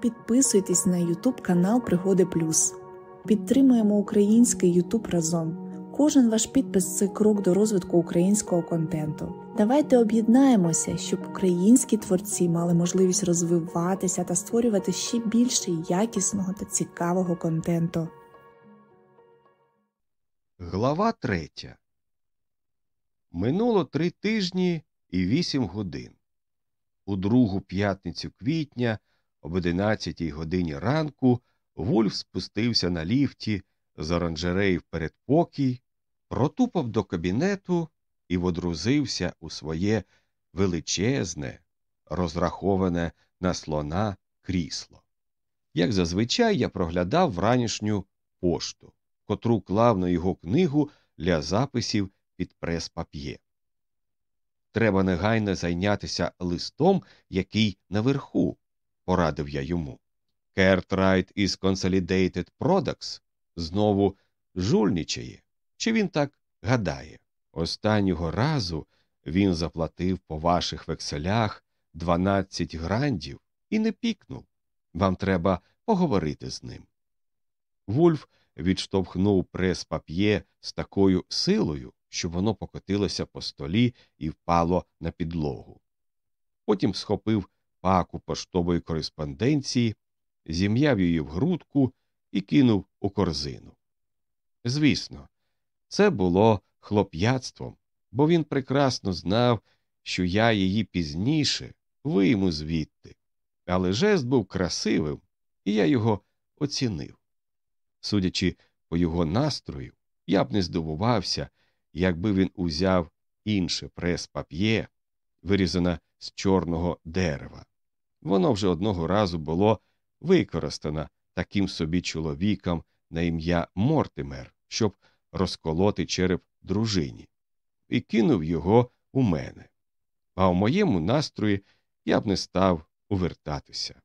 Підписуйтесь на YouTube канал Пригоди Плюс. Підтримуємо український YouTube разом. Кожен ваш підпис це крок до розвитку українського контенту. Давайте об'єднаємося, щоб українські творці мали можливість розвиватися та створювати ще більше якісного та цікавого контенту. Глава третя. Минуло три тижні і вісім годин. У другу п'ятницю квітня об 11 годині ранку Вульф спустився на ліфті з оранжереї в передпокій, протупав до кабінету і водрузився у своє величезне, розраховане на слона крісло. Як зазвичай я проглядав вранішню пошту, котру клав на його книгу для записів під прес-пап'є. Треба негайно зайнятися листом, який наверху, порадив я йому. Кертрайт із Consolidated Products знову жульничає. Чи він так гадає? Останнього разу він заплатив по ваших векселях 12 грандів і не пікнув. Вам треба поговорити з ним. Вульф відштовхнув прес пап'є з такою силою, що воно покотилося по столі і впало на підлогу. Потім схопив паку поштової кореспонденції, зім'яв її в грудку і кинув у корзину. Звісно, це було хлоп'ятством, бо він прекрасно знав, що я її пізніше вийму звідти, але жест був красивим, і я його оцінив. Судячи по його настрою, я б не здивувався, якби він узяв інше прес-пап'є, вирізане з чорного дерева. Воно вже одного разу було використано таким собі чоловіком на ім'я Мортимер, щоб розколоти череп дружині, і кинув його у мене. А у моєму настрої я б не став увертатися.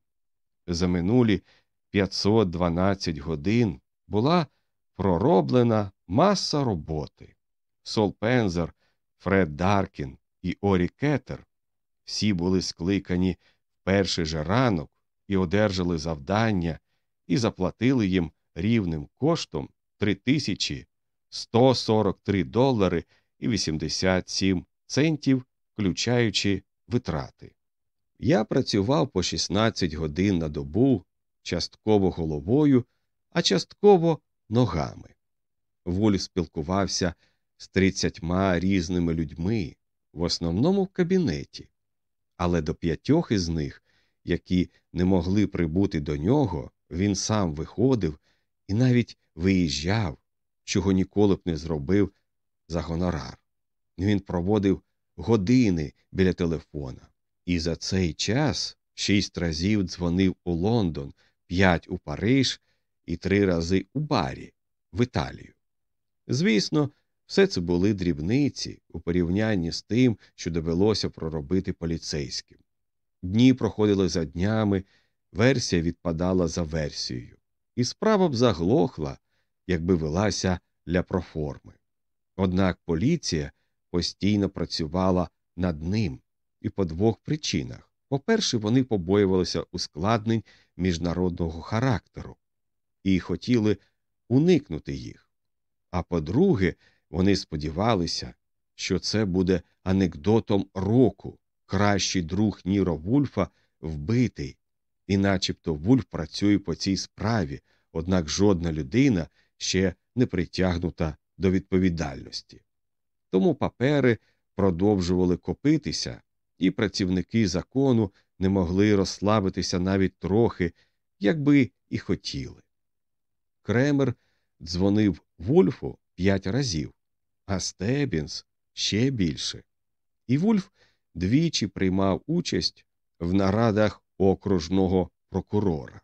За минулі 512 годин була пророблена маса роботи. Сол Пензер, Фред Даркін і Орі Кетер всі були скликані в перший же ранок і одержали завдання і заплатили їм рівним коштом 3143 долари і 87 центів, включаючи витрати. Я працював по 16 годин на добу, частково головою, а частково ногами. Вульф спілкувався з тридцятьма різними людьми, в основному в кабінеті, але до п'ятьох із них, які не могли прибути до нього, він сам виходив і навіть виїжджав, чого ніколи б не зробив за гонорар. Він проводив години біля телефона, і за цей час шість разів дзвонив у Лондон, п'ять у Париж і три рази у барі в Італію. Звісно, все це були дрібниці у порівнянні з тим, що довелося проробити поліцейським. Дні проходили за днями, версія відпадала за версією, і справа б заглохла, якби велася для проформи. Однак поліція постійно працювала над ним і по двох причинах по перше, вони побоювалися ускладнень міжнародного характеру і хотіли уникнути їх. А по друге, вони сподівалися, що це буде анекдотом року, кращий друг Ніро Вульфа вбитий, і начебто Вульф працює по цій справі, однак жодна людина ще не притягнута до відповідальності. Тому папери продовжували копитися, і працівники закону не могли розслабитися навіть трохи, якби і хотіли. Кремер дзвонив Вульфу п'ять разів, а Стебінс ще більше. І Вульф двічі приймав участь в нарадах окружного прокурора.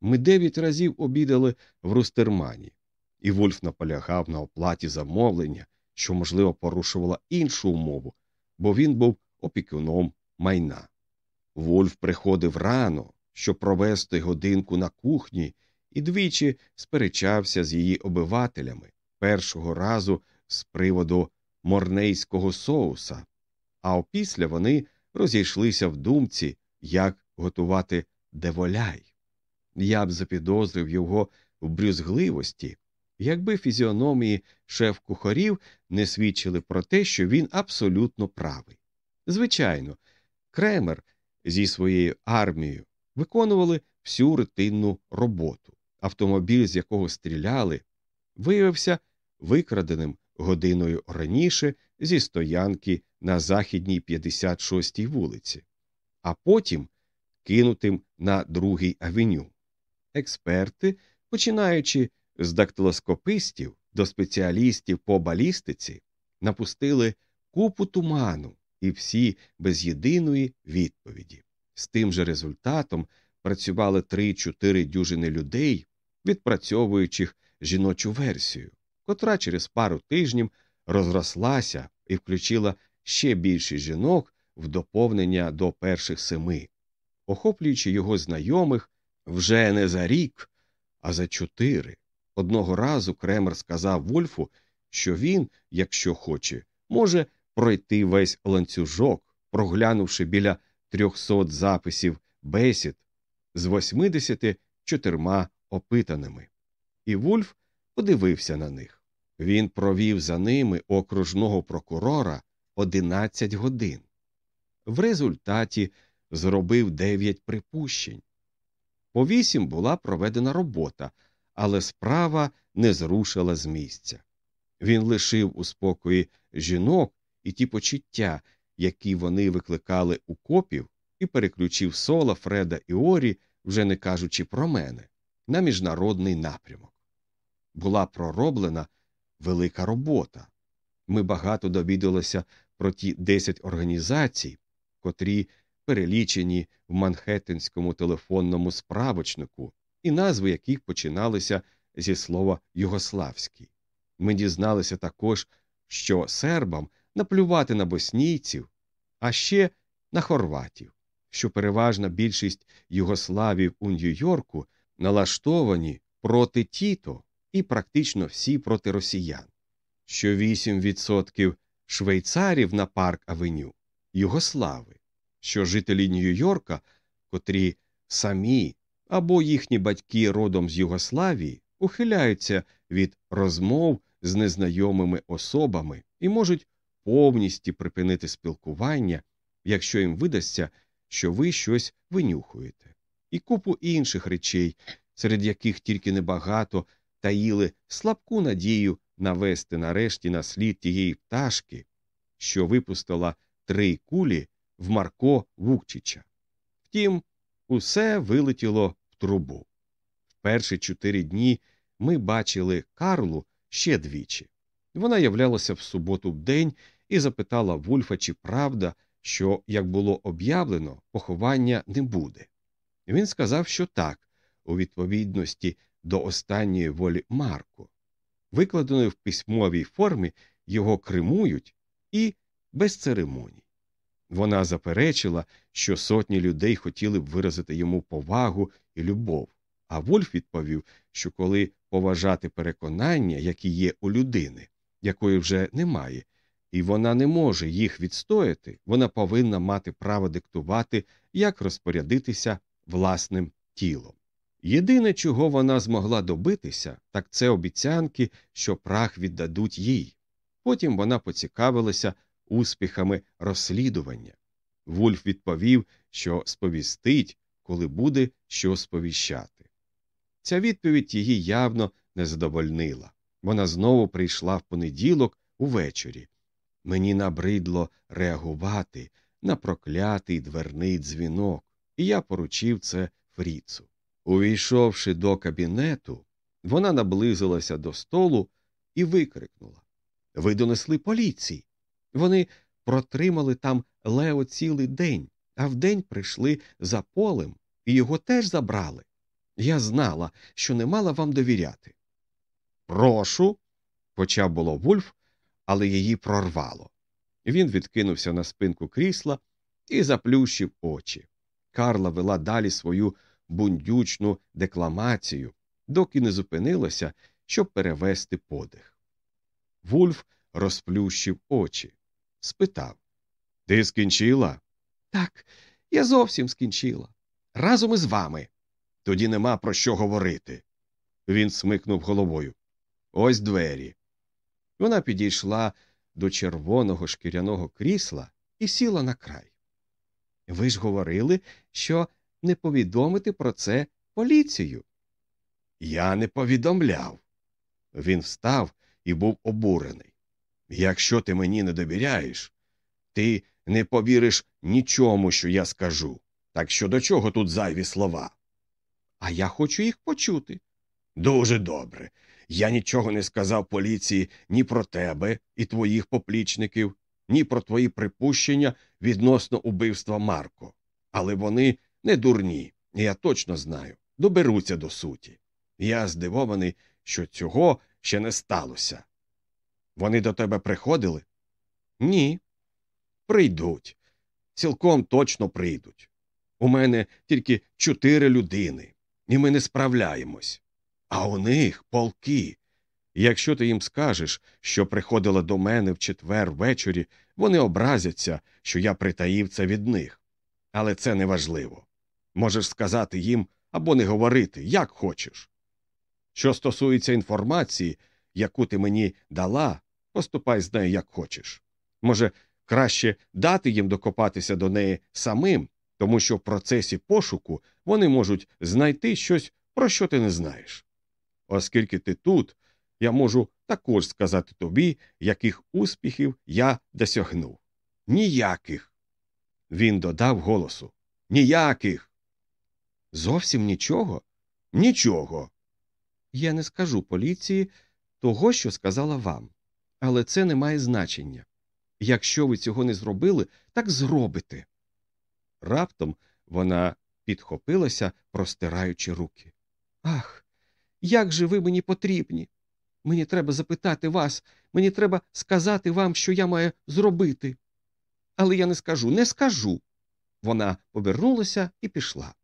Ми дев'ять разів обідали в Рустермані, і Вульф наполягав на оплаті замовлення, що, можливо, порушувала іншу умову, бо він був опікуном майна. Вульф приходив рано, щоб провести годинку на кухні, і двічі сперечався з її обивателями першого разу з приводу морнейського соуса, а опісля вони розійшлися в думці, як готувати деволяй. Я б запідозрив його в брюзгливості, якби фізіономії шеф кухарів не свідчили про те, що він абсолютно правий. Звичайно, Кремер зі своєю армією виконували всю рутинну роботу. Автомобіль, з якого стріляли, виявився викраденим годиною раніше зі стоянки на західній 56-й вулиці, а потім кинутим на другий авеню. Експерти, починаючи з дактилоскопистів до спеціалістів по балістиці, напустили купу туману і всі без єдиної відповіді. З тим же результатом працювали 3-4 дюжини людей, відпрацьовуючих жіночу версію, котра через пару тижнів розрослася і включила ще більше жінок в доповнення до перших семи, охоплюючи його знайомих вже не за рік, а за чотири. Одного разу Кремер сказав Вольфу, що він, якщо хоче, може пройти весь ланцюжок, проглянувши біля трьохсот записів бесід з 84 опитаними. І Вульф подивився на них. Він провів за ними окружного прокурора 11 годин. В результаті зробив 9 припущень. По вісім була проведена робота, але справа не зрушила з місця. Він лишив у спокої жінок і ті почуття, які вони викликали у копів, і переключив соло Фреда і Орі, вже не кажучи про мене, на міжнародний напрямок. Була пророблена велика робота. Ми багато довідалися про ті 10 організацій, котрі перелічені в Манхеттенському телефонному справочнику, і назви яких починалися зі слова Югославський. Ми дізналися також, що сербам наплювати на боснійців, а ще на хорватів, що переважна більшість югославів у Нью-Йорку налаштовані проти Тіто і практично всі проти росіян, що 8% швейцарів на парк Авеню югослави, що жителі Нью-Йорка, котрі самі або їхні батьки родом з Югославії, ухиляються від розмов з незнайомими особами і можуть повністю припинити спілкування, якщо їм видасться, що ви щось винюхуєте, і купу інших речей, серед яких тільки небагато таїли слабку надію навести нарешті на слід тієї пташки, що випустила три кулі в Марко Вукчича. Втім, усе вилетіло в трубу. В перші чотири дні ми бачили Карлу ще двічі. Вона являлася в суботу в день і запитала Вульфа, чи правда, що, як було об'явлено, поховання не буде. Він сказав, що так, у відповідності до останньої волі Марко. Викладеної в письмовій формі його кремують і без церемоній. Вона заперечила, що сотні людей хотіли б виразити йому повагу і любов, а Вольф відповів, що коли поважати переконання, які є у людини, якої вже немає, і вона не може їх відстояти, вона повинна мати право диктувати, як розпорядитися власним тілом. Єдине, чого вона змогла добитися, так це обіцянки, що прах віддадуть їй. Потім вона поцікавилася успіхами розслідування. Вульф відповів, що сповістить, коли буде що сповіщати. Ця відповідь її явно не задовольнила. Вона знову прийшла в понеділок увечері. Мені набридло реагувати на проклятий дверний дзвінок, і я поручив це Фріцу. Увійшовши до кабінету, вона наблизилася до столу і викрикнула Ви донесли поліції. Вони протримали там Лео цілий день, а вдень прийшли за полем і його теж забрали. Я знала, що не мала вам довіряти. Прошу, почав було Вульф, але її прорвало. Він відкинувся на спинку крісла і заплющив очі. Карла вела далі свою бундючну декламацію, доки не зупинилася, щоб перевести подих. Вульф розплющив очі, спитав Ти скінчила? Так, я зовсім скінчила. Разом із вами. Тоді нема про що говорити. Він смикнув головою. Ось двері. Вона підійшла до червоного шкіряного крісла і сіла на край. Ви ж говорили, що не повідомити про це поліцію. Я не повідомляв. Він встав і був обурений. Якщо ти мені не довіряєш, ти не повіриш нічому, що я скажу. Так що до чого тут зайві слова? А я хочу їх почути. Дуже добре. Я нічого не сказав поліції ні про тебе і твоїх поплічників, ні про твої припущення відносно убивства Марко. Але вони не дурні, я точно знаю, доберуться до суті. Я здивований, що цього ще не сталося. Вони до тебе приходили? Ні. Прийдуть. Цілком точно прийдуть. У мене тільки чотири людини, і ми не справляємось. А у них полки. Якщо ти їм скажеш, що приходила до мене в четвер ввечері, вони образяться, що я притаїв це від них. Але це не важливо. Можеш сказати їм або не говорити, як хочеш. Що стосується інформації, яку ти мені дала, поступай з нею як хочеш. Може, краще дати їм докопатися до неї самим, тому що в процесі пошуку вони можуть знайти щось, про що ти не знаєш. Оскільки ти тут, я можу також сказати тобі, яких успіхів я досягнув. Ніяких. Він додав голосу. Ніяких. Зовсім нічого? Нічого. Я не скажу поліції того, що сказала вам. Але це не має значення. Якщо ви цього не зробили, так зробите. Раптом вона підхопилася, простираючи руки. Ах, як же ви мені потрібні. Мені треба запитати вас, мені треба сказати вам, що я маю зробити. Але я не скажу, не скажу. Вона повернулася і пішла.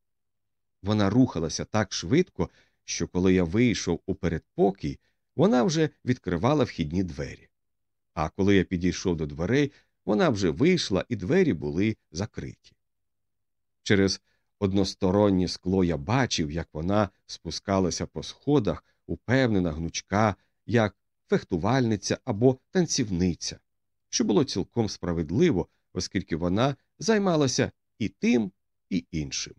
Вона рухалася так швидко, що коли я вийшов у передпокій, вона вже відкривала вхідні двері. А коли я підійшов до дверей, вона вже вийшла, і двері були закриті. Через одностороннє скло я бачив, як вона спускалася по сходах, упевнена, гнучка, як фехтувальниця або танцівниця, що було цілком справедливо, оскільки вона займалася і тим, і іншим.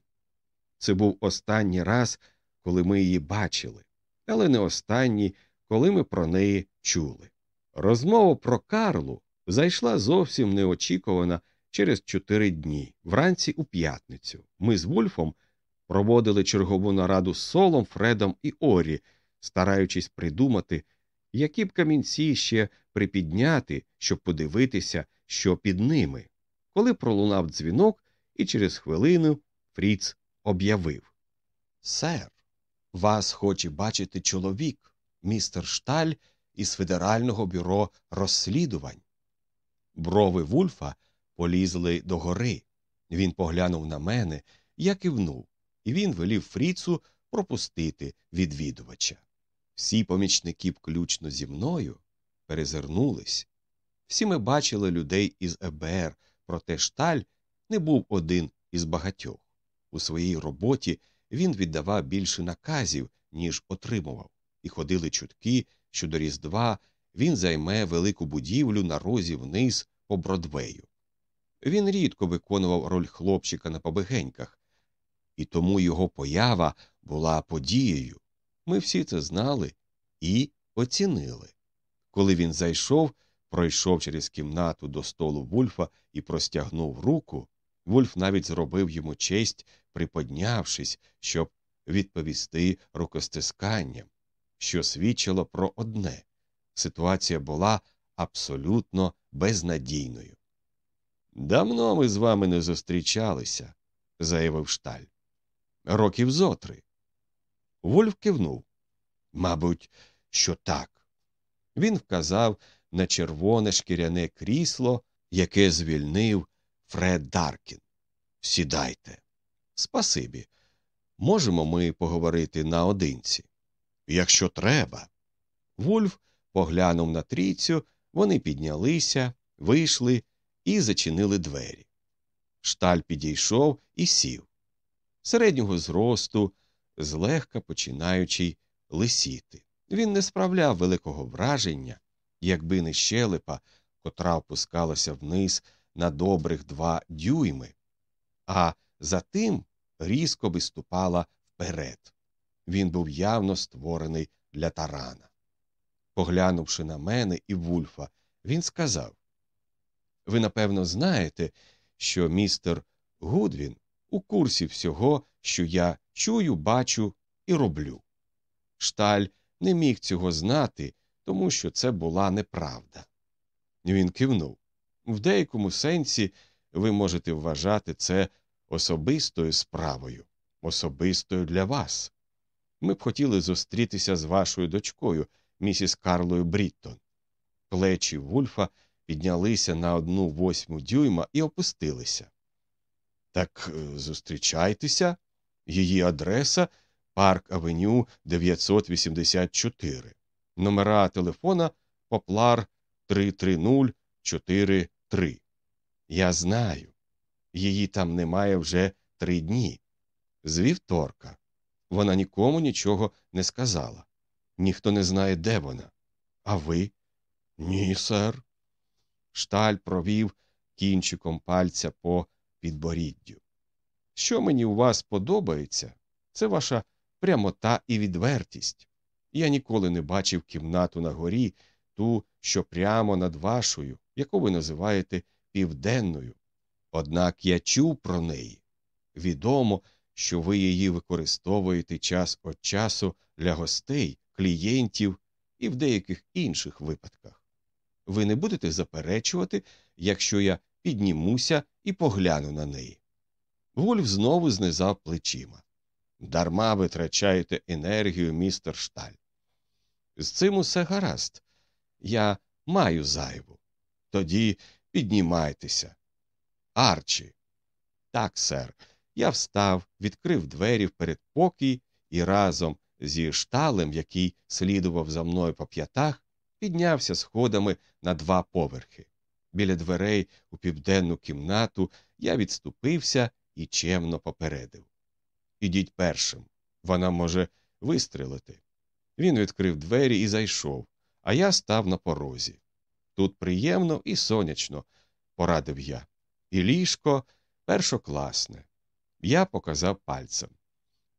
Це був останній раз, коли ми її бачили, але не останній, коли ми про неї чули. Розмова про Карлу зайшла зовсім неочікувана через чотири дні, вранці у п'ятницю. Ми з Вульфом проводили чергову нараду з Солом, Фредом і Орі, стараючись придумати, які б камінці ще припідняти, щоб подивитися, що під ними, коли пролунав дзвінок, і через хвилину Фріц об'явив Сер, вас хоче бачити чоловік, містер Шталь із Федерального бюро розслідувань. Брови Вульфа полізли догори. Він поглянув на мене, я кивнув, і він велів Фріцу пропустити відвідувача. Всі помічники, включно зі мною, перезирнулись. Всі ми бачили людей із ЕБР, проте шталь не був один із багатьох. У своїй роботі він віддавав більше наказів, ніж отримував, і ходили чутки, що до Різдва він займе велику будівлю на розі вниз по Бродвею. Він рідко виконував роль хлопчика на побегеньках, і тому його поява була подією. Ми всі це знали і оцінили. Коли він зайшов, пройшов через кімнату до столу Вульфа і простягнув руку, Вульф навіть зробив йому честь, приподнявшись, щоб відповісти рукостисканням, що свідчило про одне ситуація була абсолютно безнадійною. Давно ми з вами не зустрічалися, заявив шталь. Років зотри. Вульф кивнув. Мабуть, що так. Він вказав на червоне шкіряне крісло, яке звільнив Фред Даркін. Сідайте. Спасибі. Можемо ми поговорити наодинці? Якщо треба. Вульф поглянув на трійцю, вони піднялися, вийшли і зачинили двері. Шталь підійшов і сів. Середнього зросту, злегка починаючи лисіти. Він не справляв великого враження, якби не щелепа, котра опускалася вниз на добрих два дюйми, а затим різко виступала вперед. Він був явно створений для тарана. Поглянувши на мене і Вульфа, він сказав Ви, напевно, знаєте, що містер Гудвін у курсі всього, що я чую, бачу і роблю. Шталь не міг цього знати, тому що це була неправда. Він кивнув. В деякому сенсі ви можете вважати це особистою справою, особистою для вас. Ми б хотіли зустрітися з вашою дочкою, місіс Карлою Бріттон. Плечі Вульфа піднялися на одну восьму дюйма і опустилися. Так е, зустрічайтеся, її адреса Парк Авеню 984, номера телефона Поплар 33043. Я знаю. Її там немає вже три дні. З вівторка. Вона нікому нічого не сказала. Ніхто не знає, де вона. А ви? Ні, сер. Шталь провів кінчиком пальця по підборіддю. Що мені у вас подобається, це ваша прямота і відвертість. Я ніколи не бачив кімнату на горі, ту, що прямо над вашою, яку ви називаєте південною. Однак я чув про неї. Відомо, що ви її використовуєте час від часу для гостей, клієнтів і в деяких інших випадках. Ви не будете заперечувати, якщо я піднімуся і погляну на неї. Вульф знову знизав плечима. Дарма витрачаєте енергію, містер Шталь. З цим усе гаразд. Я маю зайву. Тоді піднімайтеся. Арчі. Так, сер. Я встав, відкрив двері в передпокій і разом зі шталем, який слідував за мною по п'ятах, піднявся сходами на два поверхи. Біля дверей у південну кімнату я відступився і чемно попередив. Ідіть першим. Вона може вистрелити. Він відкрив двері і зайшов, а я став на порозі. Тут приємно і сонячно, порадив я. І ліжко першокласне. Я показав пальцем.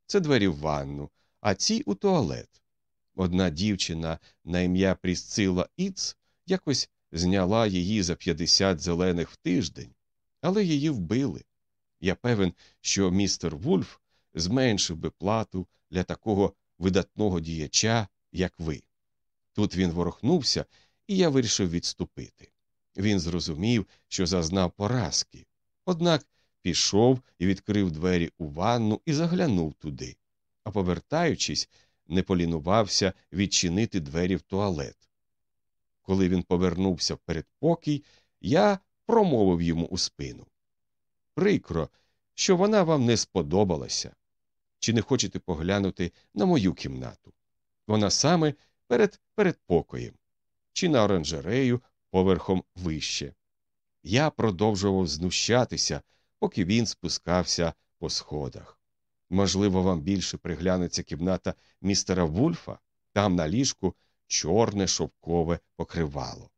Це двері в ванну, а ці у туалет. Одна дівчина на ім'я Прісцила Іц якось зняла її за 50 зелених в тиждень, але її вбили. Я певен, що містер Вульф зменшив би плату для такого видатного діяча, як ви. Тут він ворохнувся, і я вирішив відступити. Він зрозумів, що зазнав поразки, однак пішов і відкрив двері у ванну і заглянув туди, а повертаючись, не полінувався відчинити двері в туалет. Коли він повернувся в передпокій, я промовив йому у спину. Прикро, що вона вам не сподобалася. Чи не хочете поглянути на мою кімнату? Вона саме перед передпокоєм, чи на оранжерею поверхом вище. Я продовжував знущатися, поки він спускався по сходах. Можливо, вам більше приглянеться кімната містера Вульфа, там на ліжку чорне шовкове покривало.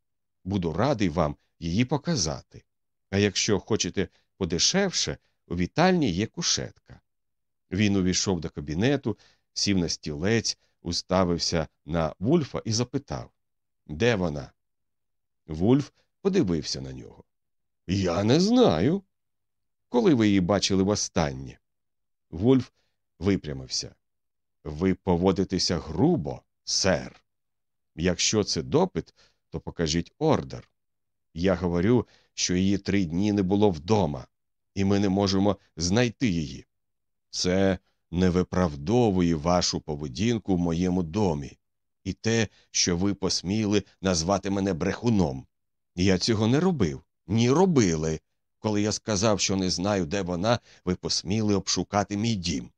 Буду радий вам її показати. А якщо хочете подешевше, у вітальні є кушетка. Він увійшов до кабінету, сів на стілець, уставився на Вульфа і запитав Де вона? Вульф подивився на нього. Я не знаю. Коли ви її бачили востаннє? Вульф випрямився. Ви поводитеся грубо, сер. Якщо це допит, то покажіть ордер. Я говорю, що її три дні не було вдома, і ми не можемо знайти її. Це не виправдовує вашу поведінку в моєму домі і те, що ви посміли назвати мене брехуном. Я цього не робив, ні робили. Коли я сказав, що не знаю, де вона, ви посміли обшукати мій дім.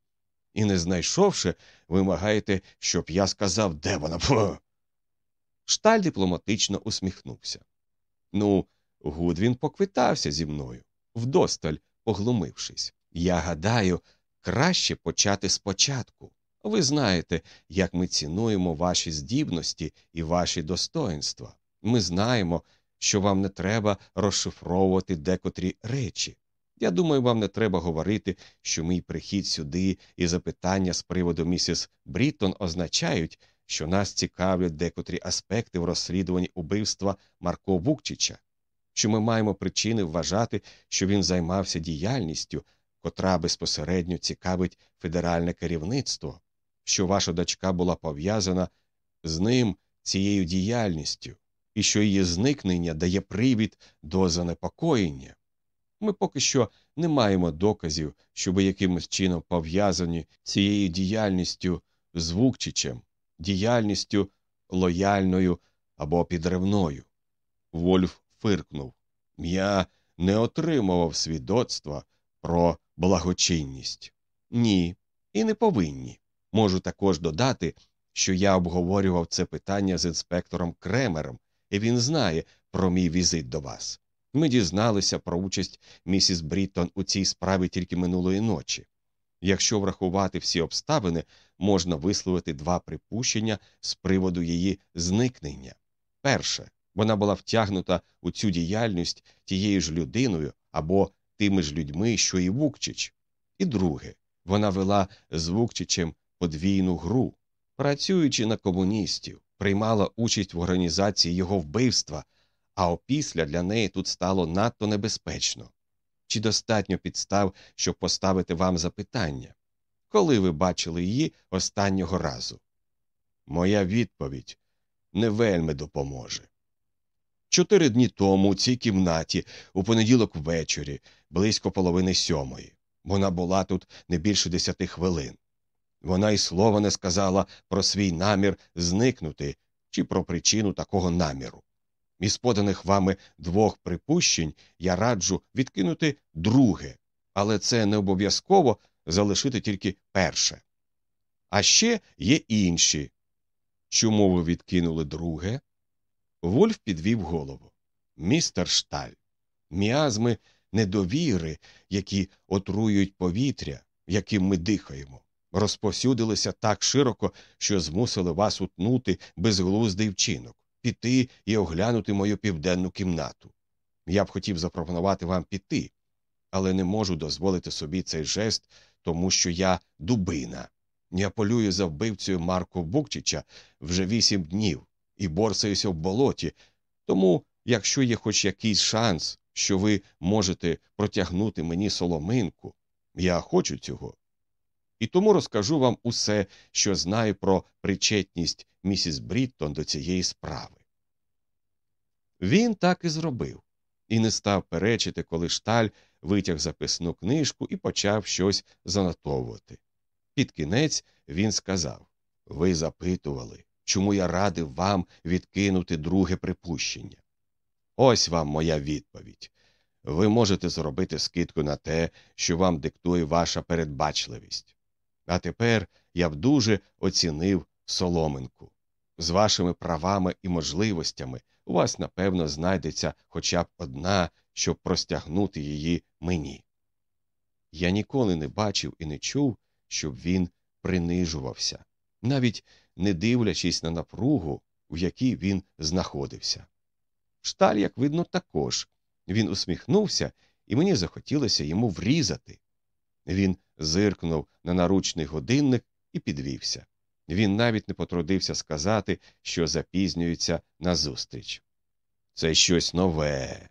І, не знайшовши, вимагаєте, щоб я сказав, де вона. Фу! Шталь дипломатично усміхнувся. Ну, Гудвін поквитався зі мною, вдосталь поглумившись. Я гадаю, краще почати спочатку. Ви знаєте, як ми цінуємо ваші здібності і ваші достоинства. Ми знаємо, що вам не треба розшифровувати декотрі речі. Я думаю, вам не треба говорити, що мій прихід сюди і запитання з приводу місіс Бріттон означають, що нас цікавлять декотрі аспекти в розслідуванні убивства Марко Вукчича, що ми маємо причини вважати, що він займався діяльністю, котра безпосередньо цікавить федеральне керівництво, що ваша дочка була пов'язана з ним цією діяльністю, і що її зникнення дає привід до занепокоєння. Ми поки що не маємо доказів, щоб якимось чином пов'язані цією діяльністю з Вукчичем, діяльністю лояльною або підривною. Вольф фиркнув Я не отримував свідоцтва про благочинність. Ні, і не повинні. Можу також додати, що я обговорював це питання з інспектором Кремером, і він знає про мій візит до вас. Ми дізналися про участь місіс Бріттон у цій справі тільки минулої ночі. Якщо врахувати всі обставини, можна висловити два припущення з приводу її зникнення. Перше, вона була втягнута у цю діяльність тією ж людиною або тими ж людьми, що і Вукчич. І друге, вона вела з Вукчичем подвійну гру, працюючи на комуністів, приймала участь в організації його вбивства, а опісля для неї тут стало надто небезпечно. Чи достатньо підстав, щоб поставити вам запитання, коли ви бачили її останнього разу? Моя відповідь не вельми допоможе. Чотири дні тому у цій кімнаті, у понеділок ввечері, близько половини сьомої. Вона була тут не більше десяти хвилин. Вона й слова не сказала про свій намір зникнути чи про причину такого наміру. Із поданих вами двох припущень я раджу відкинути друге, але це не обов'язково залишити тільки перше. А ще є інші. Чому ви відкинули друге? Вольф підвів голову. Містер Шталь, міазми недовіри, які отруюють повітря, яким ми дихаємо, розповсюдилися так широко, що змусили вас утнути безглуздий вчинок, піти і оглянути мою південну кімнату. Я б хотів запропонувати вам піти, але не можу дозволити собі цей жест, тому що я дубина. Я полюю за вбивцею Марко Букчича вже вісім днів і борсаюся в болоті, тому, якщо є хоч якийсь шанс, що ви можете протягнути мені соломинку, я хочу цього. І тому розкажу вам усе, що знаю про причетність місіс Бріттон до цієї справи. Він так і зробив, і не став перечити, коли шталь витяг записну книжку і почав щось занотовувати. Під кінець він сказав Ви запитували, чому я радив вам відкинути друге припущення. Ось вам моя відповідь. Ви можете зробити скидку на те, що вам диктує ваша передбачливість. А тепер я б дуже оцінив соломинку. З вашими правами і можливостями у вас, напевно, знайдеться хоча б одна, щоб простягнути її мені. Я ніколи не бачив і не чув, щоб він принижувався, навіть не дивлячись на напругу, в якій він знаходився. Шталь, як видно, також він усміхнувся, і мені захотілося йому врізати. Він зиркнув на наручний годинник і підвівся. Він навіть не потрудився сказати, що запізнюється на зустріч. Це щось нове,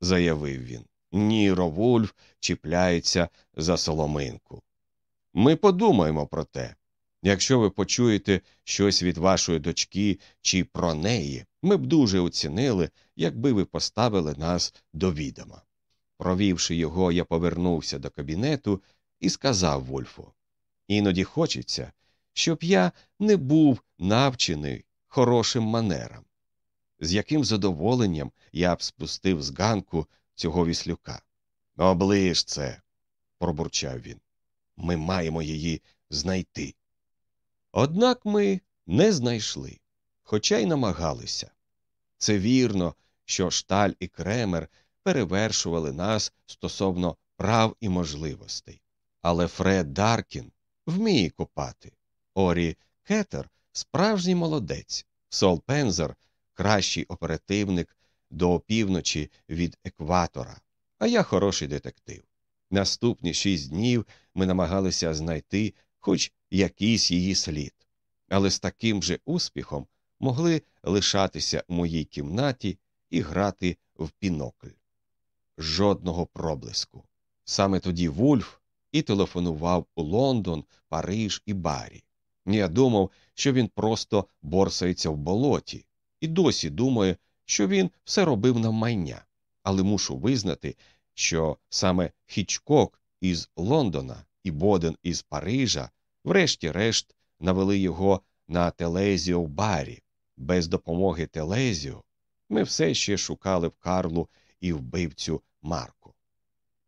заявив він. Ніро Вульф чіпляється за соломинку. Ми подумаємо про те. Якщо ви почуєте щось від вашої дочки чи про неї, ми б дуже оцінили, якби ви поставили нас до відома. Провівши його, я повернувся до кабінету і сказав Вольфу іноді хочеться, щоб я не був навчений хорошим манерам. З яким задоволенням я б спустив з ганку цього віслюка. Оближ це, пробурчав він. Ми маємо її знайти. Однак ми не знайшли, хоча й намагалися. Це вірно, що шталь і кремер перевершували нас стосовно прав і можливостей. Але Фред Даркін вміє копати. Орі Кетер справжній молодець, Сол Пензер кращий оперативник до опівночі від екватора, а я хороший детектив. Наступні шість днів ми намагалися знайти хоч якийсь її слід, але з таким же успіхом могли лишатися у моїй кімнаті і грати в пінокль. Жодного проблиску. Саме тоді Вульф і телефонував у Лондон, Париж і Барі. Я думав, що він просто борсається в болоті, і досі думає, що він все робив навмання, але мушу визнати, що саме Хічкок із Лондона і Боден із Парижа, врешті-решт, навели його на Телезіо в барі. Без допомоги Телезіо ми все ще шукали в Карлу і вбивцю Марку.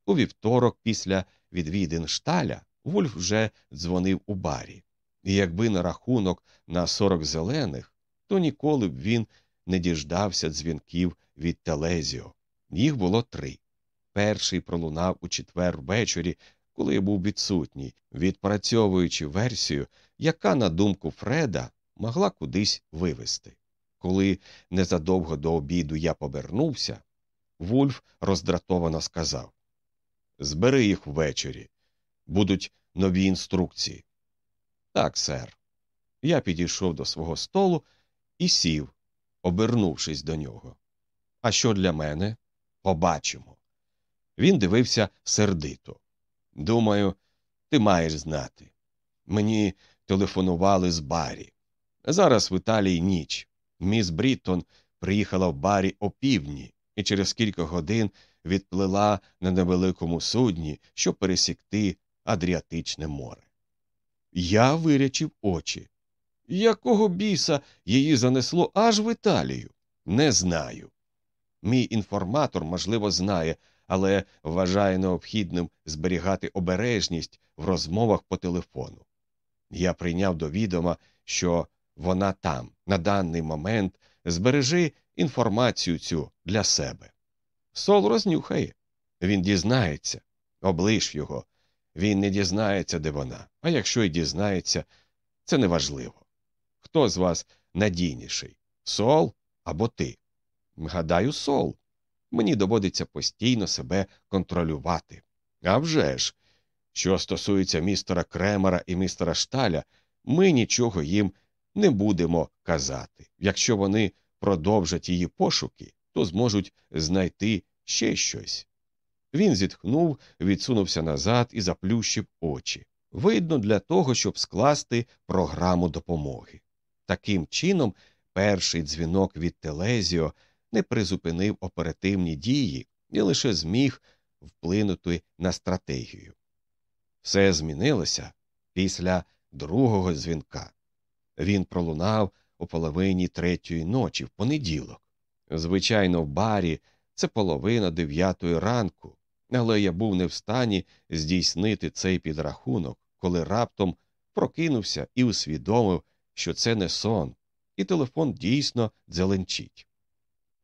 У вівторок, після відвідин шталя, Вульф вже дзвонив у барі, і якби на рахунок на сорок зелених, то ніколи б він не діждався дзвінків від Телезіо. Їх було три. Перший пролунав у четвер ввечері, коли я був відсутній, відпрацьовуючи версію, яка, на думку Фреда, могла кудись вивести. Коли незадовго до обіду я повернувся, Вульф роздратовано сказав Збери їх ввечері. Будуть нові інструкції. Так, сер. Я підійшов до свого столу і сів, обернувшись до нього. А що для мене? Побачимо. Він дивився сердито. Думаю, ти маєш знати. Мені телефонували з барі. Зараз в Італії ніч. Міс Бріттон приїхала в барі о півдні і через кілька годин відплила на невеликому судні, щоб пересікти Адріатичне море. Я вирячив очі. Якого біса її занесло аж в Італію? Не знаю. Мій інформатор, можливо, знає, але вважає необхідним зберігати обережність в розмовах по телефону. Я прийняв до відома, що вона там, на даний момент, збережи інформацію цю для себе. Сол рознюхає. Він дізнається, облиш його. Він не дізнається, де вона, а якщо й дізнається, це неважливо. Хто з вас надійніший сол або ти? Гадаю, сол. Мені доводиться постійно себе контролювати. А вже ж, що стосується містера Кремера і містера Шталя, ми нічого їм не будемо казати. Якщо вони продовжать її пошуки, то зможуть знайти ще щось. Він зітхнув, відсунувся назад і заплющив очі. Видно, для того, щоб скласти програму допомоги. Таким чином, перший дзвінок від Телезіо не призупинив оперативні дії і лише зміг вплинути на стратегію. Все змінилося після другого дзвінка. Він пролунав у половині третьої ночі в понеділок. Звичайно, в барі це половина дев'ятої ранку, але я був не в стані здійснити цей підрахунок, коли раптом прокинувся і усвідомив, що це не сон, і телефон дійсно дзеленчить.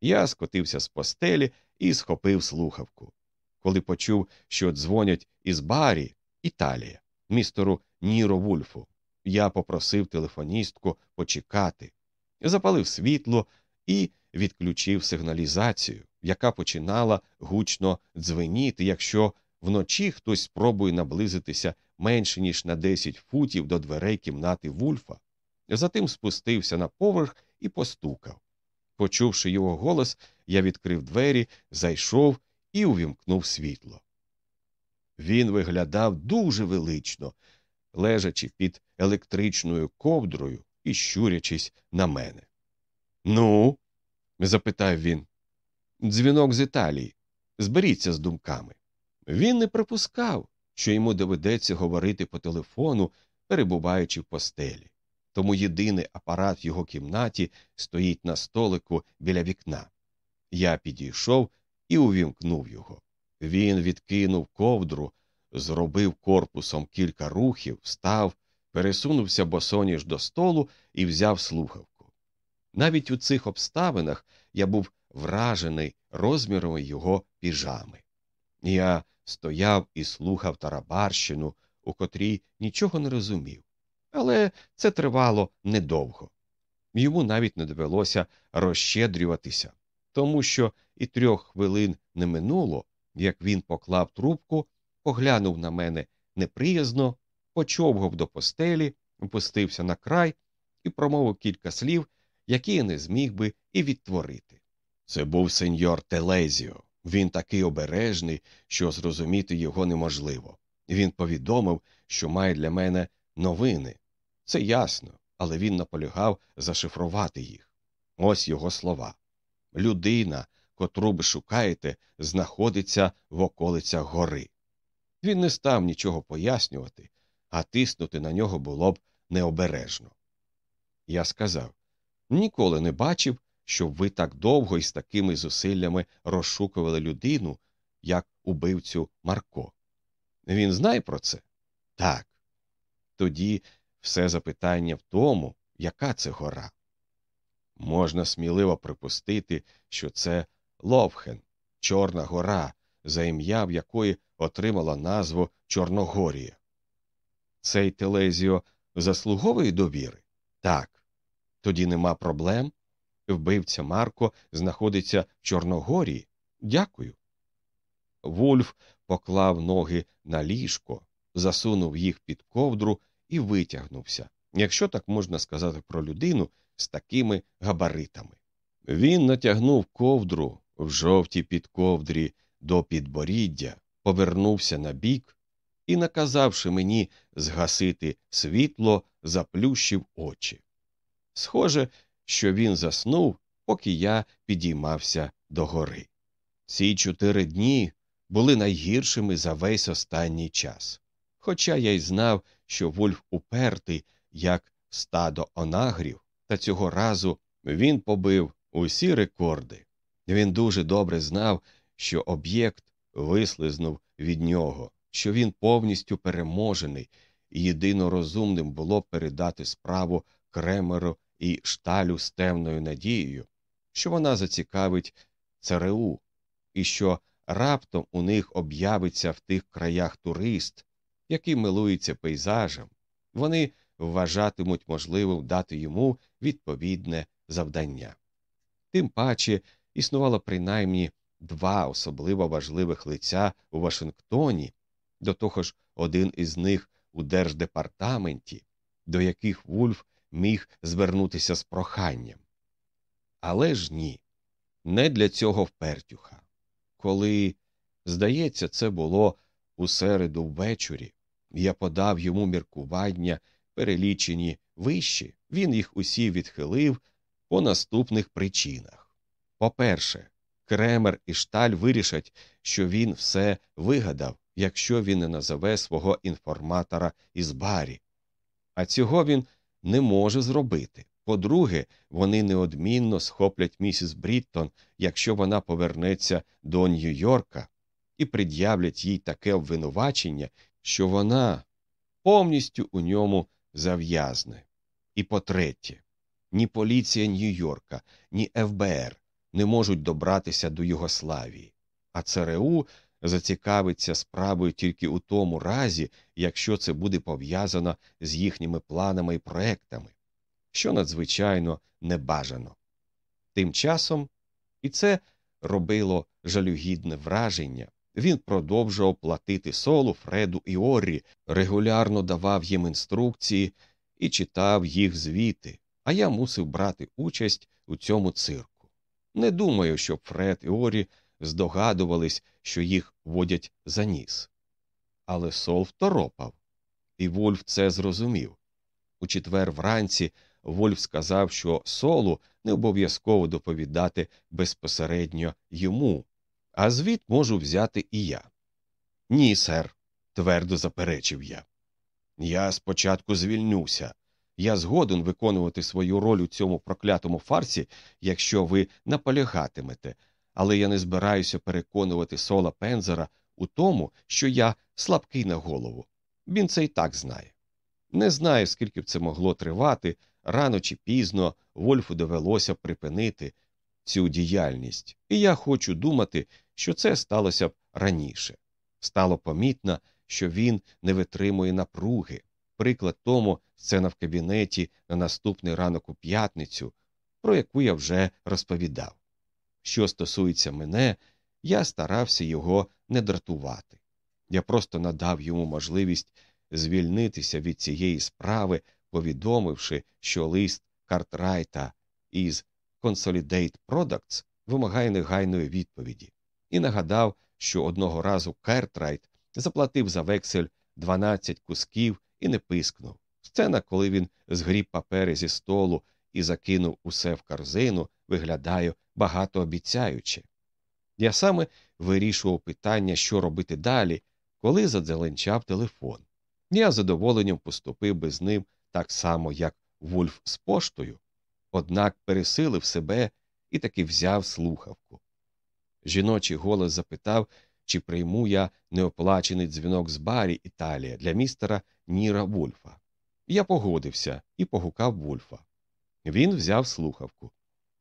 Я скотився з постелі і схопив слухавку. Коли почув, що дзвонять із барі Італія, містеру Ніро Вульфу, я попросив телефоністку почекати, запалив світло і відключив сигналізацію, яка починала гучно дзвеніти, якщо вночі хтось спробує наблизитися менше ніж на 10 футів до дверей кімнати Вульфа, затим спустився на поверх і постукав. Почувши його голос, я відкрив двері, зайшов і увімкнув світло. Він виглядав дуже велично, лежачи під електричною ковдрою і щурячись на мене. Ну? запитав він. Дзвінок з Італії. Зберіться з думками. Він не припускав, що йому доведеться говорити по телефону, перебуваючи в постелі. Тому єдиний апарат в його кімнаті стоїть на столику біля вікна. Я підійшов і увімкнув його. Він відкинув ковдру, зробив корпусом кілька рухів, встав, пересунувся босоніж до столу і взяв слухавку. Навіть у цих обставинах я був вражений розмірами його піжами. Я стояв і слухав тарабарщину, у котрій нічого не розумів, Але це тривало недовго. Йому навіть не довелося розщедрюватися, тому що і трьох хвилин не минуло, як він поклав трубку, поглянув на мене неприязно, почовгав до постелі, опустився на край і промовив кілька слів, які я не зміг би і відтворити. Це був сеньор Телезіо. Він такий обережний, що зрозуміти його неможливо. Він повідомив, що має для мене новини. Це ясно, але він наполягав зашифрувати їх. Ось його слова. Людина, котру ви шукаєте, знаходиться в околицях гори. Він не став нічого пояснювати, а тиснути на нього було б необережно. Я сказав ніколи не бачив, щоб ви так довго і з такими зусиллями розшукували людину, як убивцю Марко. Він знає про це? Так. Тоді все запитання в тому, яка це гора. Можна сміливо припустити, що це Ловхен, Чорна гора, за ім'я в якої отримала назву Чорногорія. Цей Телезіо заслуговує довіри? Так. Тоді нема проблем. Вбивця Марко знаходиться в Чорногорії. Дякую. Вульф поклав ноги на ліжко, засунув їх під ковдру і витягнувся, якщо так можна сказати про людину з такими габаритами. Він натягнув ковдру в жовтій підковдрі до підборіддя, повернувся на бік і, наказавши мені згасити світло, заплющив очі. Схоже, що він заснув, поки я підіймався до гори. Ці чотири дні були найгіршими за весь останній час. Хоча я й знав, що Вульф упертий, як стадо онагрів, та цього разу він побив усі рекорди. Він дуже добре знав, що об'єкт вислизнув від нього, що він повністю переможений, і єдино розумним було передати справу Кремеру і шталю з темною надією, що вона зацікавить ЦРУ, і що раптом у них об'явиться в тих краях турист, який милується пейзажем, вони вважатимуть можливим дати йому відповідне завдання. Тим паче існувало принаймні два особливо важливих лиця у Вашингтоні, до того ж один із них у держдепартаменті, до яких Вульф міг звернутися з проханням. Але ж ні, не для цього впертюха. Коли, здається, це було у середу ввечері, я подав йому міркування, перелічені вищі, він їх усі відхилив по наступних причинах. По-перше, Кремер і Шталь вирішать, що він все вигадав, якщо він не назове свого інформатора із барі. А цього він не може зробити. По-друге, вони неодмінно схоплять місіс Бріттон, якщо вона повернеться до Нью-Йорка, і пред'являть їй таке обвинувачення, що вона повністю у ньому зав'язне. І по третє, ні поліція Нью-Йорка, ні ФБР не можуть добратися до Югославії, а ЦРУ зацікавиться справою тільки у тому разі, якщо це буде пов'язано з їхніми планами і проектами, що надзвичайно небажано. Тим часом, і це робило жалюгідне враження, він продовжував платити солу Фреду і Оррі, регулярно давав їм інструкції і читав їх звіти, а я мусив брати участь у цьому цирку. Не думаю, щоб Фред і Орі здогадувались, що їх водять за ніс. Але Сол второпав, і Вольф це зрозумів. У четвер вранці Вольф сказав, що солу не обов'язково доповідати безпосередньо йому, а звіт можу взяти і я. Ні, сер, твердо заперечив я. Я спочатку звільнюся. Я згоден виконувати свою роль у цьому проклятому фарсі, якщо ви наполягатимете, але я не збираюся переконувати Сола Пензера у тому, що я слабкий на голову. Він це і так знає. Не знаю, скільки б це могло тривати, рано чи пізно Вольфу довелося припинити цю діяльність, і я хочу думати, що це сталося б раніше. Стало помітно, що він не витримує напруги, Приклад тому сцена в кабінеті на наступний ранок у п'ятницю, про яку я вже розповідав. Що стосується мене, я старався його не дратувати. Я просто надав йому можливість звільнитися від цієї справи, повідомивши, що лист Картрайта із Consolidate Products вимагає негайної відповіді, і нагадав, що одного разу Картрайт заплатив за вексель 12 кусків і не пискнув. Сцена, коли він згріб папери зі столу і закинув усе в корзину, виглядає багатообіцяюче. Я саме вирішував питання, що робити далі, коли задзеленчав телефон. Я задоволенням поступив би з ним так само, як Вульф з поштою, однак пересилив себе і таки взяв слухавку. Жіночий голос запитав, чи прийму я неоплачений дзвінок з барі Італія для містера Ніра Вульфа. Я погодився і погукав Вульфа. Він взяв слухавку.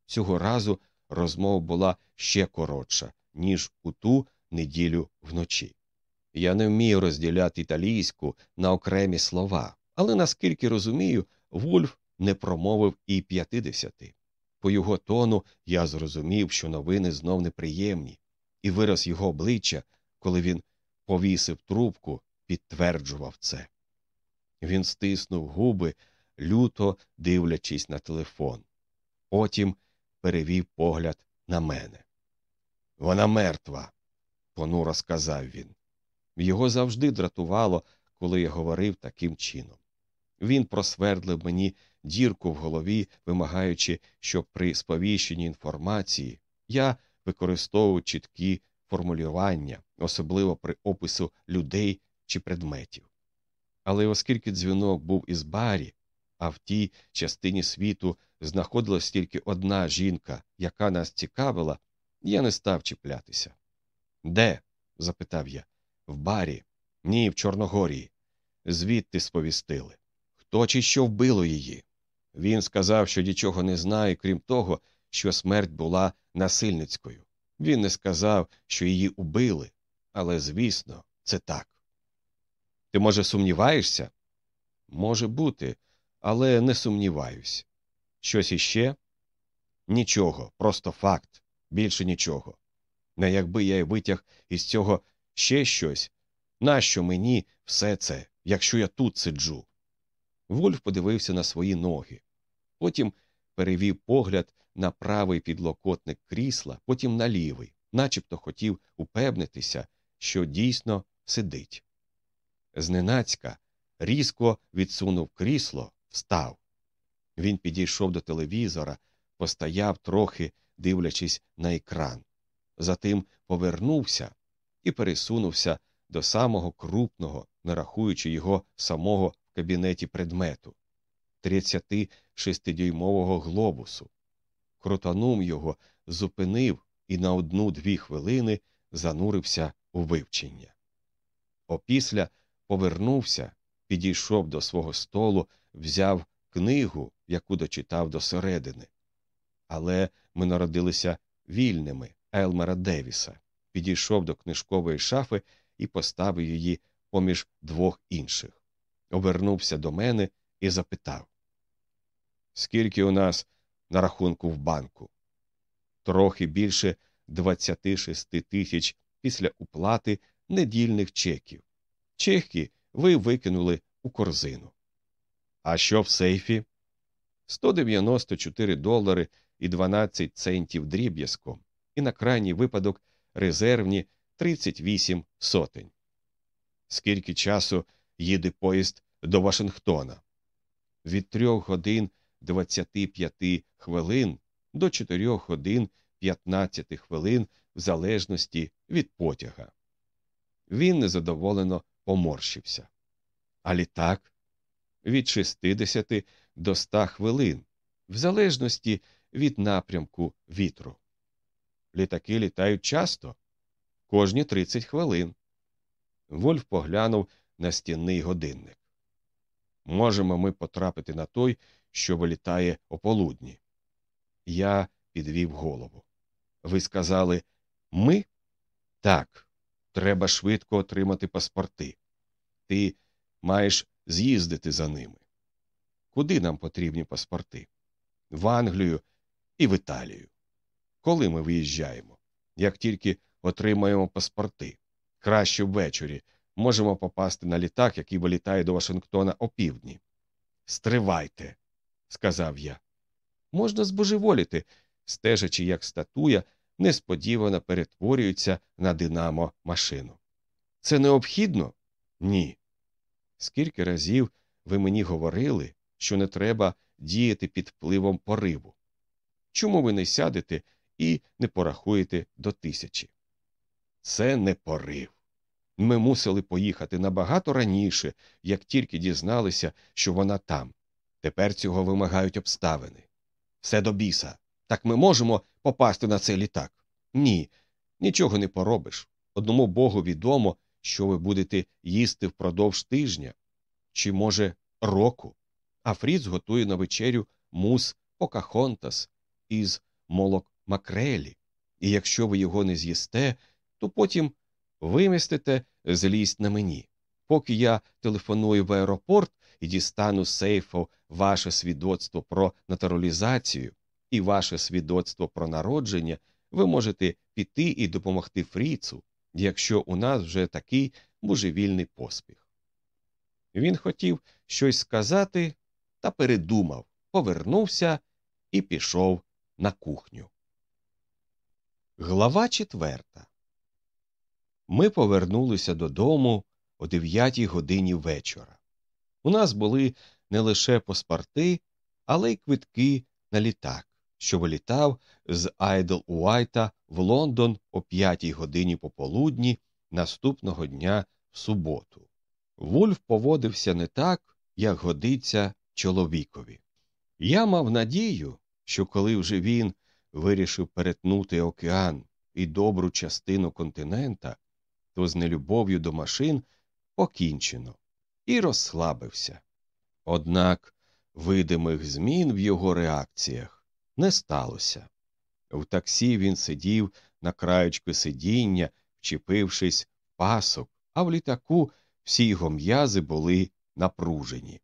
Цього разу розмова була ще коротша, ніж у ту неділю вночі. Я не вмію розділяти італійську на окремі слова, але наскільки розумію, Вульф не промовив і п'ятидесяти. По його тону я зрозумів, що новини знов неприємні, і вираз його обличчя, коли він повісив трубку, підтверджував це. Він стиснув губи, люто дивлячись на телефон. Потім перевів погляд на мене. Вона мертва, понуро сказав він. Його завжди дратувало, коли я говорив таким чином. Він просвердлив мені дірку в голові, вимагаючи, щоб при сповіщенні інформації я використовував чіткі формулювання, особливо при опису людей чи предметів. Але оскільки дзвінок був із барі, а в тій частині світу знаходилась тільки одна жінка, яка нас цікавила, я не став чіплятися. Де? запитав я. В барі? Ні, в Чорногорії. Звідти сповістили. Хто чи що вбило її? Він сказав, що нічого не знає, крім того, що смерть була насильницькою. Він не сказав, що її убили, але, звісно, це так. Ти, може, сумніваєшся? Може бути, але не сумніваюсь. Щось іще? Нічого, просто факт, більше нічого. Не якби я й витяг із цього ще щось, нащо мені все це, якщо я тут сиджу? Вольф подивився на свої ноги, потім перевів погляд на правий підлокотник крісла, потім на лівий, начебто хотів упевнитися, що дійсно сидить. Зненацька різко відсунув крісло, встав. Він підійшов до телевізора, постояв трохи, дивлячись на екран. Затим повернувся і пересунувся до самого крупного, не рахуючи його самого в кабінеті предмету 36-дюймового глобусу. Крутанум його зупинив і на одну-дві хвилини занурився у вивчення. Опісля повернувся, підійшов до свого столу, взяв книгу, яку дочитав до середини. Але ми народилися вільними Елмера Девіса, підійшов до книжкової шафи і поставив її поміж двох інших. Обернувся до мене і запитав Скільки у нас на рахунку в банку? Трохи більше 26 тисяч після уплати недільних чеків. Чеки ви викинули у корзину. А що в сейфі? 194 долари і 12 центів дріб'язком, і на крайній випадок резервні 38 сотень. Скільки часу їде поїзд до Вашингтона? Від 3 годин 25 хвилин до 4 годин 15 хвилин в залежності від потяга. Він незадоволено поморщився. А літак від 60 до 100 хвилин, в залежності від напрямку вітру. Літаки літають часто, кожні 30 хвилин. Вольф поглянув на стінний годинник. Можемо ми потрапити на той, що вилітає ополудні. Я підвів голову. Ви сказали ми? Так, треба швидко отримати паспорти. Ти маєш з'їздити за ними. Куди нам потрібні паспорти? В Англію і в Італію. Коли ми виїжджаємо? Як тільки отримаємо паспорти, краще ввечері можемо попасти на літак, який вилітає до Вашингтона опівдні. Стривайте, сказав я. Можна збожеволіти, стежачи, як статуя несподівано перетворюється на динамо машину. Це необхідно? Ні. Скільки разів ви мені говорили, що не треба діяти під впливом пориву? Чому ви не сядете і не порахуєте до тисячі? Це не порив. Ми мусили поїхати набагато раніше, як тільки дізналися, що вона там. Тепер цього вимагають обставини. Все до біса. Так ми можемо попасти на цей літак? Ні, нічого не поробиш. Одному богу відомо, що ви будете їсти впродовж тижня чи, може, року. А Фріц готує на вечерю мус Покахонтас із молок макрелі, і якщо ви його не з'їсте, то потім вимістите злість на мені. Поки я телефоную в аеропорт і дістану з сейфу ваше свідоцтво про натуралізацію і ваше свідоцтво про народження, ви можете піти і допомогти Фріцу, якщо у нас вже такий божевільний поспіх. Він хотів щось сказати та передумав, повернувся і пішов на кухню. Глава четверта. Ми повернулися додому о дев'ятій годині вечора. У нас були не лише паспорти, але й квитки на літак, що вилітав з Айдл Уайта в Лондон о п'ятій годині пополудні наступного дня в суботу. Вульф поводився не так, як годиться чоловікові. Я мав надію, що коли вже він вирішив перетнути океан і добру частину континента, то з нелюбов'ю до машин покінчено і розслабився. Однак видимих змін в його реакціях не сталося. В таксі він сидів на краючку сидіння, вчепившись в пасок, а в літаку всі його м'язи були напружені.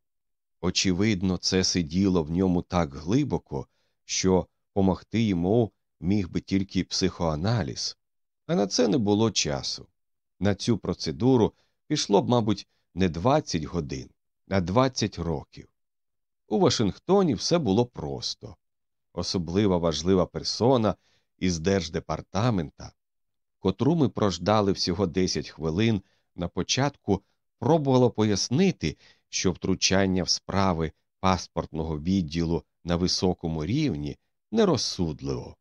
Очевидно, це сиділо в ньому так глибоко, що помогти йому міг би тільки психоаналіз, а на це не було часу. На цю процедуру пішло б, мабуть, не 20 годин, а 20 років. У Вашингтоні все було просто. Особлива важлива персона із держдепартамента, котру ми прождали всього 10 хвилин на початку, пробувало пояснити, що втручання в справи паспортного відділу на високому рівні нерозсудливо.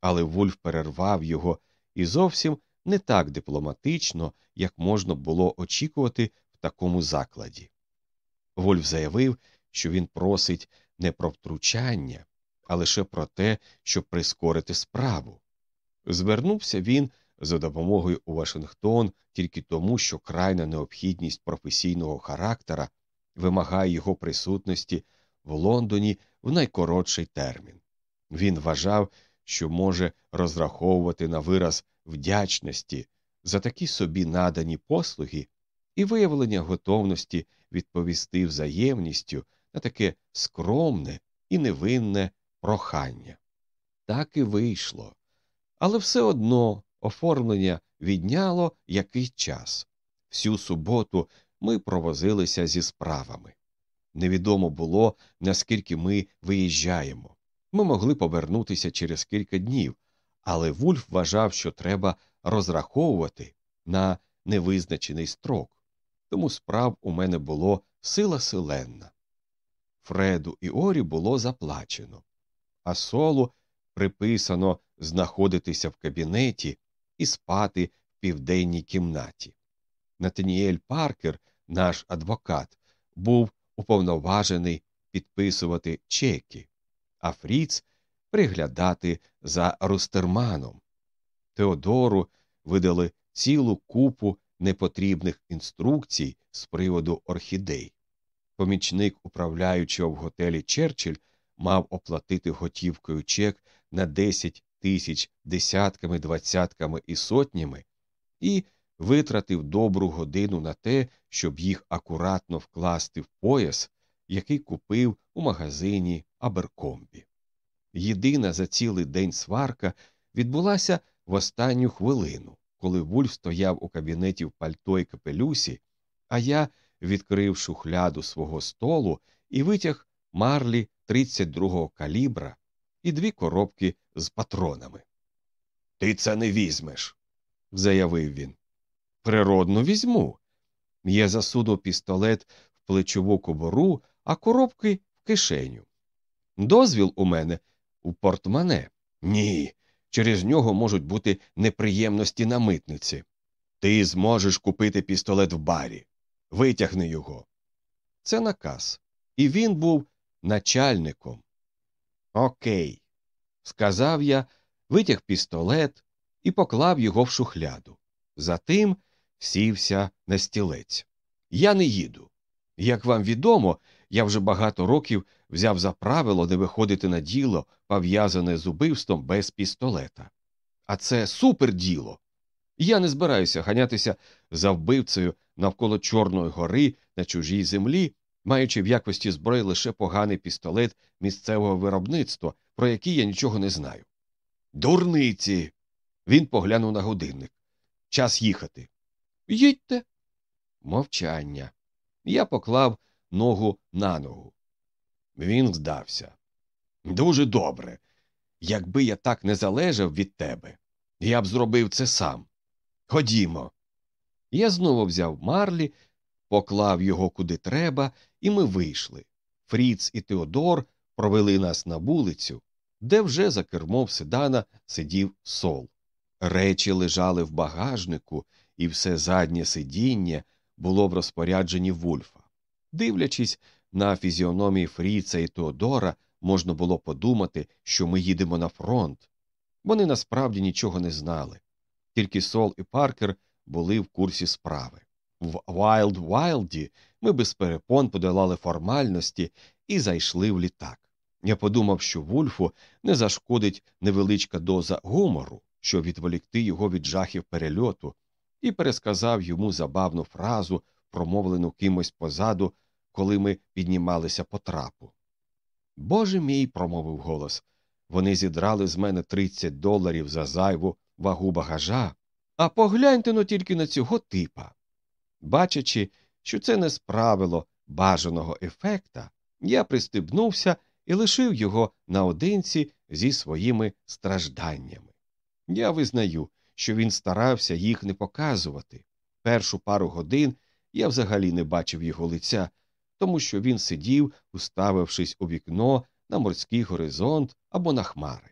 Але Вульф перервав його і зовсім не так дипломатично, як можна було очікувати в такому закладі. Вольф заявив, що він просить не про втручання, а лише про те, щоб прискорити справу. Звернувся він за допомогою у Вашингтон тільки тому, що крайна необхідність професійного характера вимагає його присутності в Лондоні в найкоротший термін. Він вважав, що може розраховувати на вираз вдячності за такі собі надані послуги і виявлення готовності відповісти взаємністю на таке скромне і невинне прохання. Так і вийшло. Але все одно оформлення відняло якийсь час. Всю суботу ми провозилися зі справами. Невідомо було, наскільки ми виїжджаємо. Ми могли повернутися через кілька днів, але Вульф вважав, що треба розраховувати на невизначений строк, тому справ у мене було сила силенна. Фреду і Орі було заплачено, а солу приписано знаходитися в кабінеті і спати в південній кімнаті. Натаніель Паркер, наш адвокат, був уповноважений підписувати чеки, а Фріц приглядати за Рустерманом. Теодору видали цілу купу непотрібних інструкцій з приводу орхідей. Помічник управляючого в готелі Черчилль мав оплатити готівкою чек на 10 тисяч десятками, двадцятками і сотнями і витратив добру годину на те, щоб їх акуратно вкласти в пояс, який купив у магазині Аберкомбі. Єдина за цілий день сварка відбулася в останню хвилину, коли Вульф стояв у кабінеті в пальто й капелюсі, а я відкрив шухляду свого столу і витяг марлі 32-го калібра і дві коробки з патронами. Ти це не візьмеш, заявив він. Природно візьму. Я засунув пістолет в плечову кобору, а коробки в кишеню. Дозвіл у мене у портмане. Ні, через нього можуть бути неприємності на митниці. Ти зможеш купити пістолет в барі. Витягни його. Це наказ. І він був начальником. Окей, сказав я, витяг пістолет і поклав його в шухляду. Затим сівся на стілець. Я не їду. Як вам відомо, я вже багато років взяв за правило не виходити на діло, пов'язане з убивством без пістолета. А це супер діло. Я не збираюся ганятися за вбивцею навколо Чорної гори на чужій землі, маючи в якості зброї лише поганий пістолет місцевого виробництва, про який я нічого не знаю. Дурниці. Він поглянув на годинник. Час їхати. Їдьте. Мовчання. Я поклав ногу на ногу. Він здався. Дуже добре. Якби я так не залежав від тебе, я б зробив це сам. Ходімо. Я знову взяв марлі, поклав його куди треба, і ми вийшли. Фріц і Теодор провели нас на вулицю, де вже за кермом седана сидів сол. Речі лежали в багажнику, і все заднє сидіння було в розпорядженні Вульфа. Дивлячись на фізіономії Фріца і Теодора, можна було подумати, що ми їдемо на фронт. Вони насправді нічого не знали. Тільки Сол і Паркер були в курсі справи. В Айдлвайлді ми без перепон подолали формальності і зайшли в літак. Я подумав, що Вульфу не зашкодить невеличка доза гумору, щоб відволікти його від жахів перельоту, і пересказав йому забавну фразу, промовлену кимось позаду, коли ми піднімалися по трапу. Боже мій, промовив голос, вони зідрали з мене 30 доларів за зайву вагу багажа, а погляньте но тільки на цього типа. Бачачи, що це не справило бажаного ефекта, я пристебнувся і лишив його наодинці зі своїми стражданнями. Я визнаю, що він старався їх не показувати. Першу пару годин я взагалі не бачив його лиця, тому що він сидів, уставившись у вікно на морський горизонт або на хмари.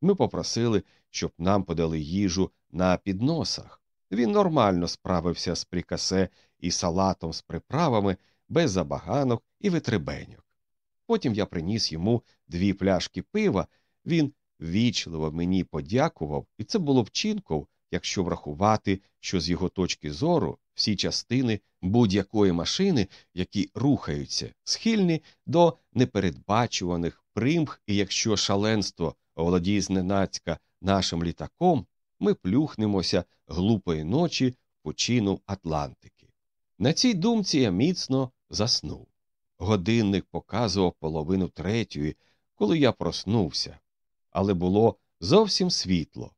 Ми попросили, щоб нам подали їжу на підносах. Він нормально справився з прикасе і салатом з приправами, без забаганок і витребеньок. Потім я приніс йому дві пляшки пива, він вічливо мені подякував, і це було вчинком, якщо врахувати, що з його точки зору всі частини будь-якої машини, які рухаються, схильні до непередбачуваних примх, і якщо шаленство володіє зненацька нашим літаком, ми плюхнемося глупої ночі в почину Атлантики. На цій думці я міцно заснув. Годинник показував половину третьої, коли я проснувся, але було зовсім світло,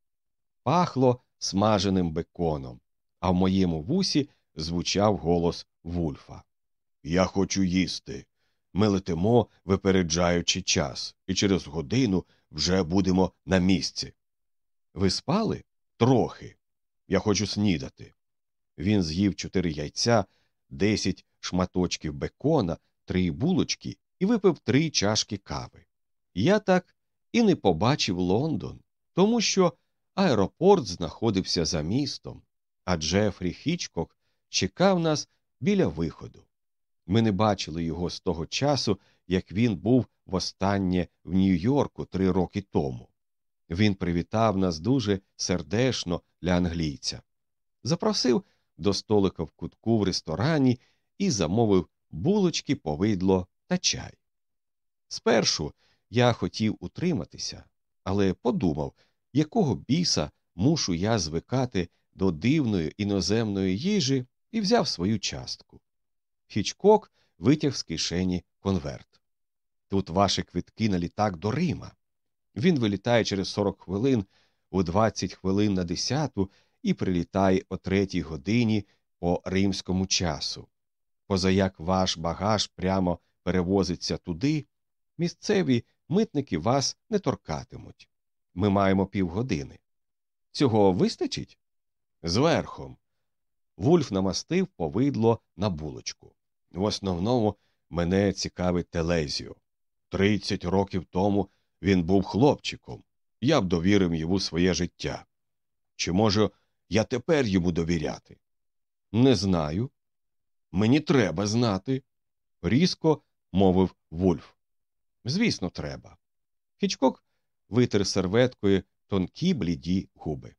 пахло смаженим беконом, а в моєму вусі звучав голос Вульфа. Я хочу їсти. Ми летимо, випереджаючи час, і через годину вже будемо на місці. Ви спали? Трохи. Я хочу снідати. Він з'їв чотири яйця, десять шматочків бекона, три булочки і випив три чашки кави. Я так і не побачив Лондон, тому що аеропорт знаходився за містом, а Джефрі Хічкок чекав нас біля виходу. Ми не бачили його з того часу, як він був востаннє в Нью-Йорку три роки тому. Він привітав нас дуже сердешно для англійця, запросив до столика в кутку в ресторані і замовив булочки, повидло та чай. Спершу я хотів утриматися, але подумав, якого біса мушу я звикати до дивної іноземної їжі і взяв свою частку. Хічкок витяг з кишені конверт. Тут ваші квитки на літак до Рима. Він вилітає через 40 хвилин у 20 хвилин на 10 і прилітає о 3 годині по римському часу. Позаяк ваш багаж прямо перевозиться туди, місцеві митники вас не торкатимуть. Ми маємо півгодини. Цього вистачить? Зверхом. Вульф намастив повидло на булочку. В основному мене цікавить Телезіо. Тридцять років тому він був хлопчиком. Я б довірив йому своє життя. Чи можу я тепер йому довіряти? Не знаю. Мені треба знати, різко мовив Вульф. Звісно, треба. Хічкок витер серветкою тонкі бліді губи.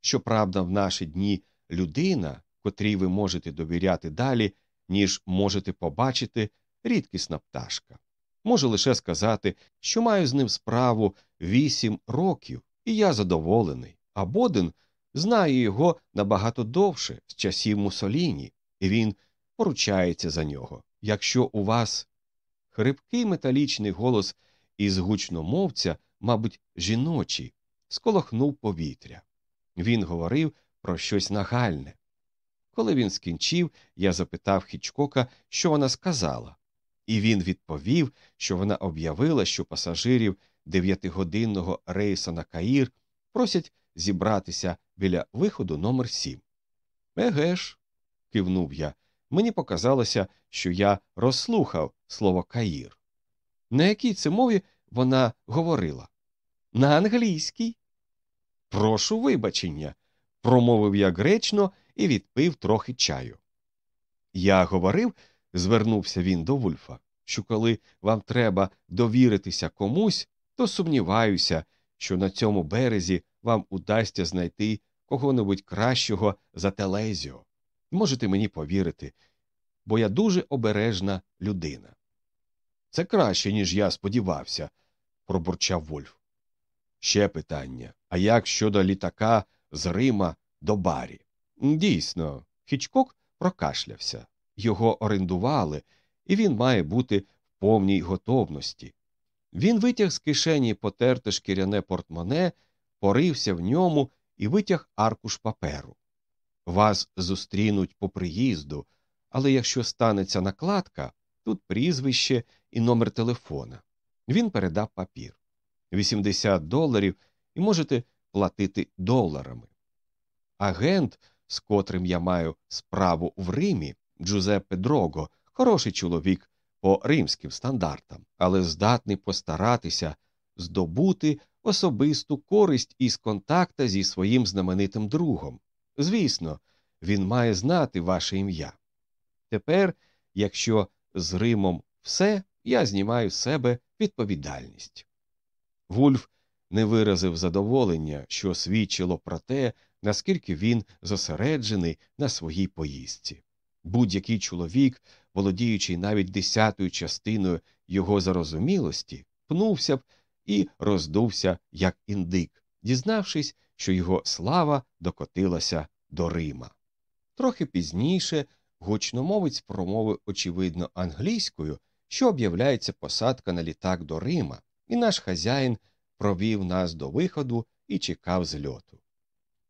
Щоправда, в наші дні людина, котрій ви можете довіряти далі, ніж можете побачити, рідкісна пташка. Можу лише сказати, що маю з ним справу вісім років, і я задоволений, а Боден знає його набагато довше, з часів Мусоліні, і він поручається за нього. Якщо у вас хрипкий металічний голос із гучномовця, мабуть, жіночий, сколохнув повітря. Він говорив про щось нагальне. Коли він скінчив, я запитав Хічкока, що вона сказала, і він відповів, що вона об'явила, що пасажирів дев'ятигодинного рейса на Каїр просять зібратися біля виходу номер сім. Еге ж, кивнув я. Мені показалося, що я розслухав слово Каїр. На якій це мові вона говорила? На англійській. Прошу вибачення, промовив я гречно і відпив трохи чаю. Я говорив, звернувся він до Вульфа, що коли вам треба довіритися комусь, то сумніваюся, що на цьому березі вам удасться знайти кого-небудь кращого за Телезіо. Можете мені повірити, бо я дуже обережна людина. Це краще, ніж я сподівався, пробурчав Вольф. Ще питання а як щодо літака з Рима до барі? Дійсно, Хічкок прокашлявся. Його орендували, і він має бути в повній готовності. Він витяг з кишені потерте шкіряне портмоне, порився в ньому і витяг аркуш паперу. Вас зустрінуть по приїзду, але якщо станеться накладка, тут прізвище і номер телефона. Він передав папір 80 доларів і можете платити доларами. Агент, з котрим я маю справу в Римі, Джузеппе Дрого, хороший чоловік по римським стандартам, але здатний постаратися здобути особисту користь із контакта зі своїм знаменитим другом. Звісно, він має знати ваше ім'я. Тепер, якщо з Римом все, я знімаю з себе відповідальність. Вульф не виразив задоволення, що свідчило про те, наскільки він зосереджений на своїй поїздці. Будь-який чоловік, володіючи навіть десятою частиною його зарозумілості, пнувся б і роздувся, як індик, дізнавшись, що його слава докотилася до Рима. Трохи пізніше гучномовець промовив, очевидно, англійською, що об'являється посадка на літак до Рима, і наш хазяїн провів нас до виходу і чекав зльоту.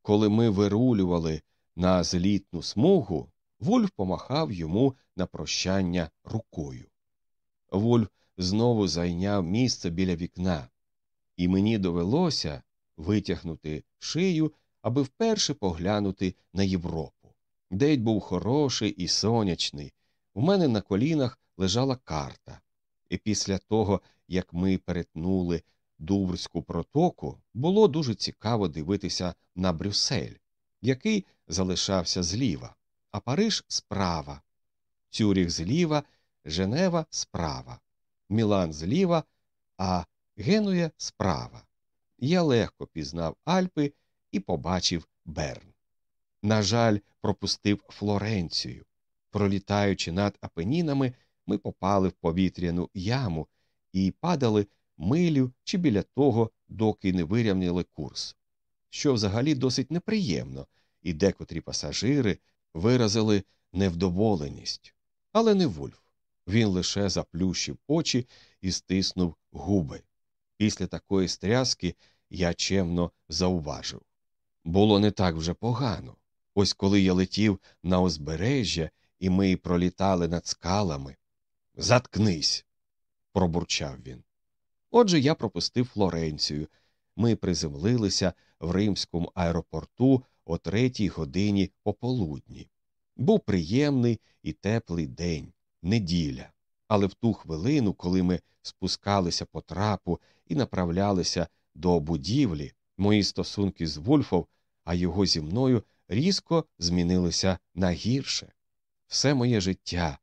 Коли ми вирулювали на злітну смугу, Вульф помахав йому на прощання рукою. Вульф знову зайняв місце біля вікна, і мені довелося витягнути шию, аби вперше поглянути на Європу. День був хороший і сонячний. У мене на колінах лежала карта, і після того, як ми перетнули Дуврську протоку, було дуже цікаво дивитися на Брюссель, який залишався зліва, а Париж справа, Цюріх зліва, Женева справа, Мілан зліва, а Генуя справа. Я легко пізнав Альпи і побачив Берн. На жаль, пропустив Флоренцію. Пролітаючи над Апенінами, ми попали в повітряну яму і падали милю чи біля того, доки не вирівняли курс, що взагалі досить неприємно, і декотрі пасажири виразили невдоволеність. Але не Вульф. Він лише заплющив очі і стиснув губи. Після такої стряски я чемно зауважив. Було не так вже погано. Ось коли я летів на узбережжя, і ми пролітали над скалами. Заткнись. пробурчав він. Отже, я пропустив Флоренцію. Ми приземлилися в римському аеропорту о третій годині пополудні. Був приємний і теплий день, неділя. Але в ту хвилину, коли ми спускалися по трапу і направлялися до будівлі, мої стосунки з Вульфом, а його зі мною різко змінилися на гірше. Все моє життя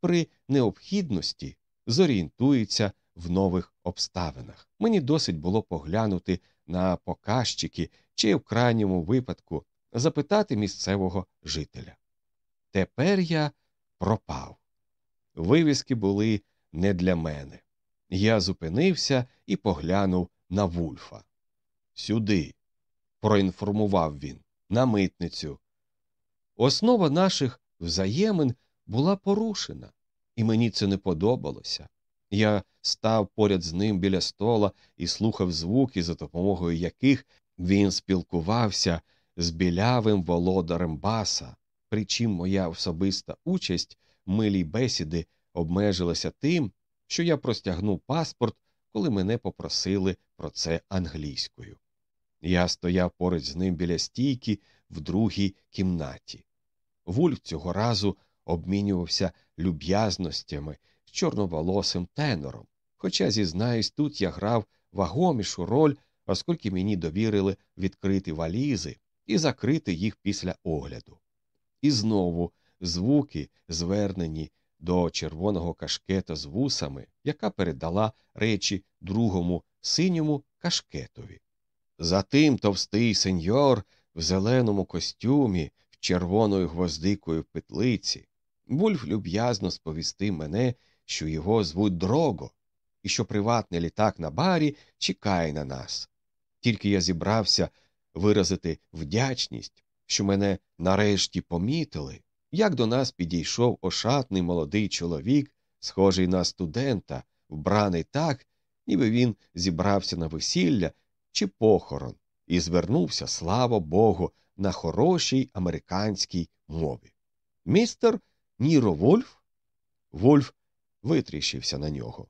при необхідності зорієнтується в нових обставинах. Мені досить було поглянути на показчики чи, в крайньому випадку, запитати місцевого жителя. Тепер я пропав. Вивіски були не для мене. Я зупинився і поглянув на Вульфа. Сюди, проінформував він, на митницю. Основа наших взаємин була порушена, і мені це не подобалося. Я став поряд з ним біля стола і слухав звуки, за допомогою яких він спілкувався з білявим володарем баса, причим моя особиста участь милій бесіди обмежилася тим, що я простягнув паспорт, коли мене попросили про це англійською. Я стояв поруч з ним біля стійки в другій кімнаті. Вульф цього разу обмінювався люб'язностями з чорноволосим тенором, хоча, зізнаюсь, тут я грав вагомішу роль, оскільки мені довірили відкрити валізи і закрити їх після огляду. І знову звуки, звернені до червоного кашкета з вусами, яка передала речі другому синьому кашкетові. Затим товстий сеньор в зеленому костюмі, в червоною гвоздикою в петлиці, Вульф люб'язно сповістив мене, що його звуть Дрого, і що приватний літак на барі чекає на нас. Тільки я зібрався виразити вдячність, що мене нарешті помітили, як до нас підійшов ошатний молодий чоловік, схожий на студента, вбраний так, ніби він зібрався на весілля чи похорон, і звернувся, слава Богу, на хорошій американській мові. Містер Ніро Вольф? Вольф витріщився на нього.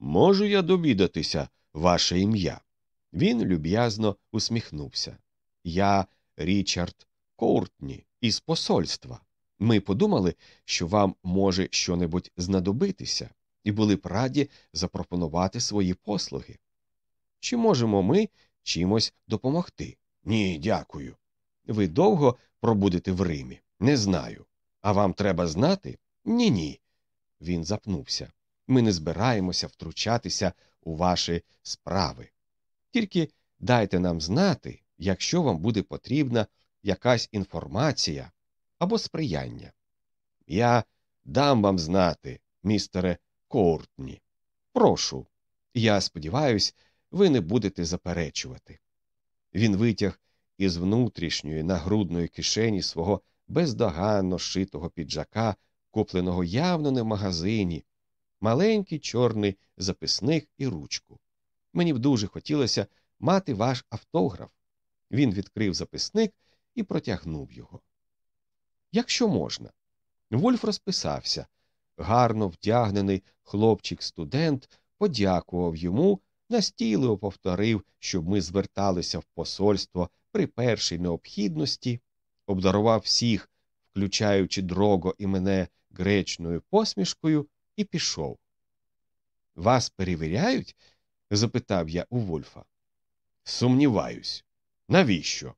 Можу я довідатися ваше ім'я? Він люб'язно усміхнувся. Я Річард Коуртні із посольства. Ми подумали, що вам може щонебудь знадобитися, і були б раді запропонувати свої послуги. Чи можемо ми чимось допомогти? Ні, дякую. Ви довго пробудете в Римі? Не знаю. А вам треба знати? Ні, ні. Він запнувся. Ми не збираємося втручатися у ваші справи. Тільки дайте нам знати, якщо вам буде потрібна якась інформація або сприяння. Я дам вам знати, містере Коуртні. Прошу. Я сподіваюся, ви не будете заперечувати. Він витяг із внутрішньої нагрудної кишені свого бездоганно шитого піджака, купленого явно не в магазині, маленький чорний записник і ручку. Мені б дуже хотілося мати ваш автограф. Він відкрив записник і протягнув його. Якщо можна. Вольф розписався. Гарно вдягнений хлопчик студент подякував йому, настійливо повторив, щоб ми зверталися в посольство при першій необхідності, обдарував всіх, включаючи дрого і мене гречною посмішкою, і пішов. Вас перевіряють? запитав я у Вольфа. Сумніваюсь. Навіщо?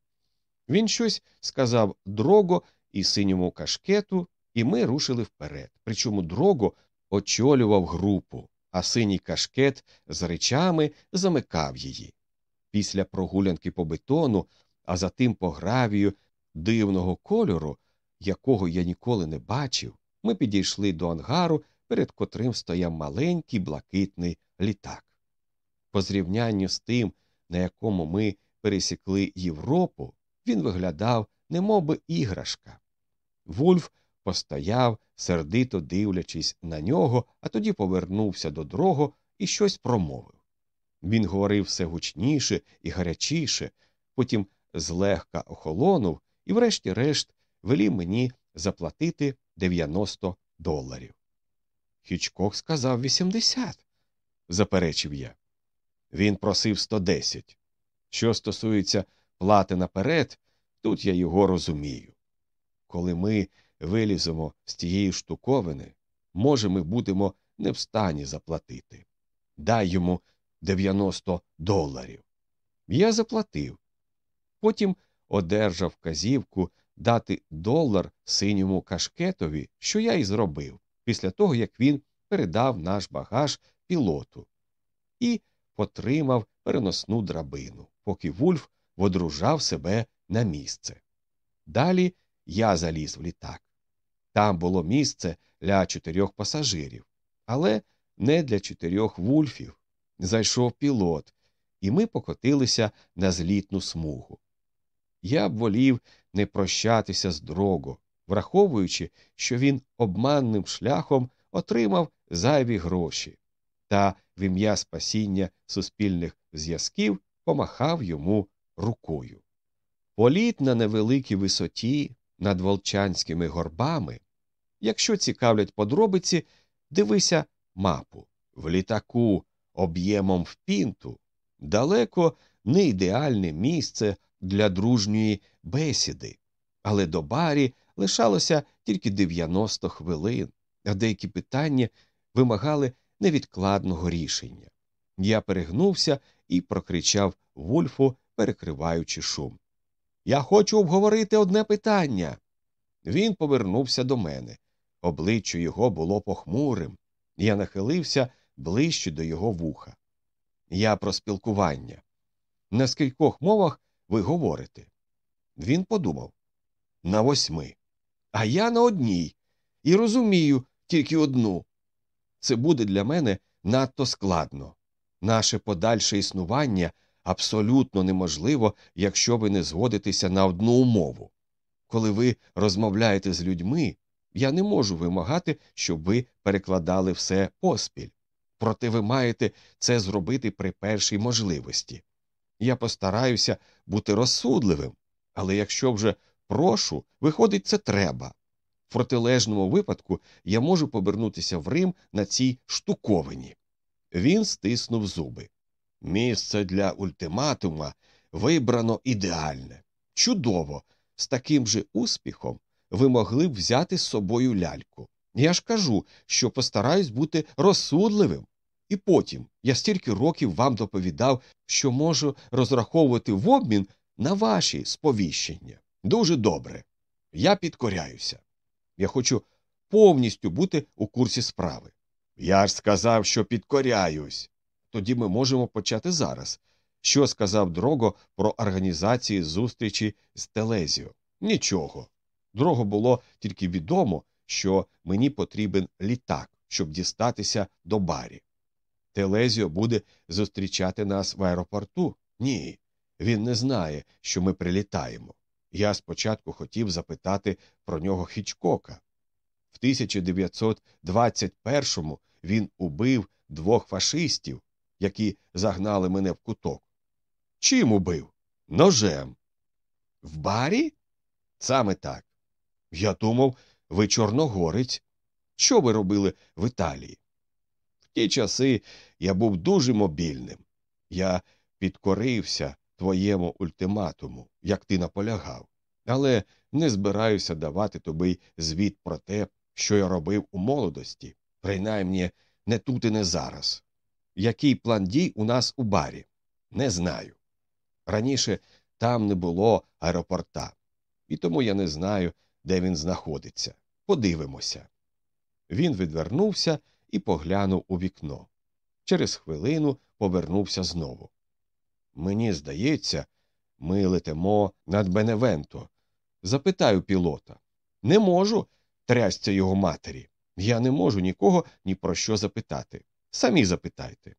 Він щось сказав дрого і синьому кашкету, і ми рушили вперед. Причому дрого очолював групу, а синій кашкет з речами замикав її. Після прогулянки по бетону, а затим по гравію дивного кольору, якого я ніколи не бачив, ми підійшли до ангару, перед котрим стояв маленький блакитний літак. По зрівнянню з тим, на якому ми пересікли Європу, він виглядав немов би іграшка. Вульф постояв, сердито дивлячись на нього, а тоді повернувся до дрого і щось промовив. Він говорив все гучніше і гарячіше, потім злегка охолонув і, врешті-решт, велів мені заплатити 90 доларів. Хічкок сказав 80, заперечив я. Він просив 110. Що стосується плати наперед, тут я його розумію. Коли ми виліземо з тієї штуковини, може, ми будемо не в стані заплатити. Дай йому 90 доларів. Я заплатив. Потім одержав вказівку дати долар синьому кашкетові, що я й зробив, після того як він передав наш багаж пілоту і потримав переносну драбину, поки Вульф водружав себе на місце. Далі я заліз в літак. Там було місце для чотирьох пасажирів, але не для чотирьох вульфів. Зайшов пілот, і ми покотилися на злітну смугу. Я б волів не прощатися з дрого, враховуючи, що він обманним шляхом отримав зайві гроші, та в ім'я спасіння суспільних зв'язків помахав йому рукою. Політ на невеликій висоті над волчанськими горбами. Якщо цікавлять подробиці, дивися мапу в літаку об'ємом в пінту далеко не ідеальне місце для дружньої бесіди, але до барі лишалося тільки 90 хвилин, а деякі питання вимагали невідкладного рішення. Я перегнувся і прокричав Вульфу, перекриваючи шум. Я хочу обговорити одне питання. Він повернувся до мене. Обличчя його було похмурим. Я нахилився ближче до його вуха. Я про спілкування. На скількох мовах ви говорите? Він подумав на восьми. А я на одній. І розумію тільки одну. Це буде для мене надто складно. Наше подальше існування абсолютно неможливо, якщо ви не згодитеся на одну умову. Коли ви розмовляєте з людьми, я не можу вимагати, щоб ви перекладали все поспіль. Проте ви маєте це зробити при першій можливості. Я постараюся бути розсудливим, але якщо вже прошу, виходить, це треба. В протилежному випадку я можу повернутися в Рим на цій штуковині. Він стиснув зуби. Місце для ультиматума вибрано ідеальне. Чудово, з таким же успіхом ви могли б взяти з собою ляльку. Я ж кажу, що постараюсь бути розсудливим. І потім я стільки років вам доповідав, що можу розраховувати в обмін на ваші сповіщення. Дуже добре. Я підкоряюся. Я хочу повністю бути у курсі справи. Я ж сказав, що підкоряюсь. Тоді ми можемо почати зараз. Що сказав Дрого про організації зустрічі з Телезіо? Нічого. Дрого було тільки відомо, що мені потрібен літак, щоб дістатися до барі. Телезіо буде зустрічати нас в аеропорту? Ні. Він не знає, що ми прилітаємо. Я спочатку хотів запитати про нього Хічкока. В 1921-му він убив двох фашистів, які загнали мене в куток. Чим убив? Ножем. В барі? Саме так. Я думав, ви чорногорець. Що ви робили в Італії? В ті часи я був дуже мобільним. Я підкорився твоєму ультиматуму, як ти наполягав, але не збираюся давати тобі звіт про те, що я робив у молодості, принаймні не тут і не зараз. Який план дій у нас у барі? Не знаю. Раніше там не було аеропорта, і тому я не знаю, де він знаходиться. Подивимося. Він відвернувся і поглянув у вікно. Через хвилину повернувся знову. Мені здається, ми летимо над Беневенто. Запитаю пілота. Не можу, трясця його матері. Я не можу нікого ні про що запитати. Самі запитайте.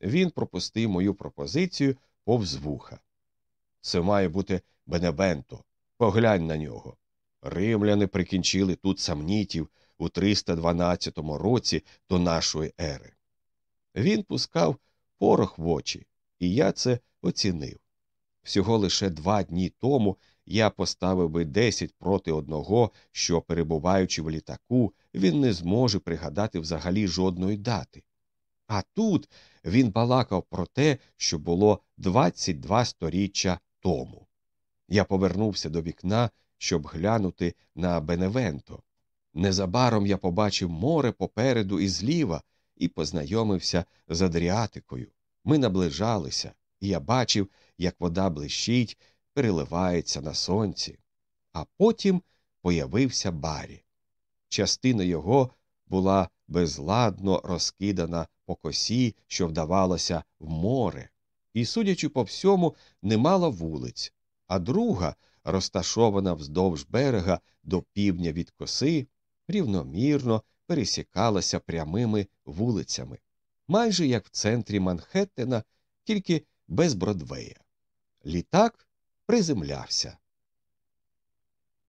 Він пропустив мою пропозицію повз вуха. Це має бути Беневенто. Поглянь на нього. Римляни прикінчили тут самнітів у 312 році до нашої ери. Він пускав порох в очі, і я це оцінив. Всього лише два дні тому я поставив би десять проти одного, що, перебуваючи в літаку, він не зможе пригадати взагалі жодної дати. А тут він балакав про те, що було 22 сторіччя тому. Я повернувся до вікна, щоб глянути на Беневенто. Незабаром я побачив море попереду і зліва і познайомився з Адріатикою. Ми наближалися, і я бачив, як вода блищить, переливається на сонці. А потім появився Барі. Частина його була безладно розкидана по косі, що вдавалося в море, і, судячи по всьому, немало вулиць, а друга, розташована вздовж берега до півдня від коси, рівномірно пересікалася прямими вулицями, майже як в центрі Манхеттена, тільки без Бродвея. Літак приземлявся.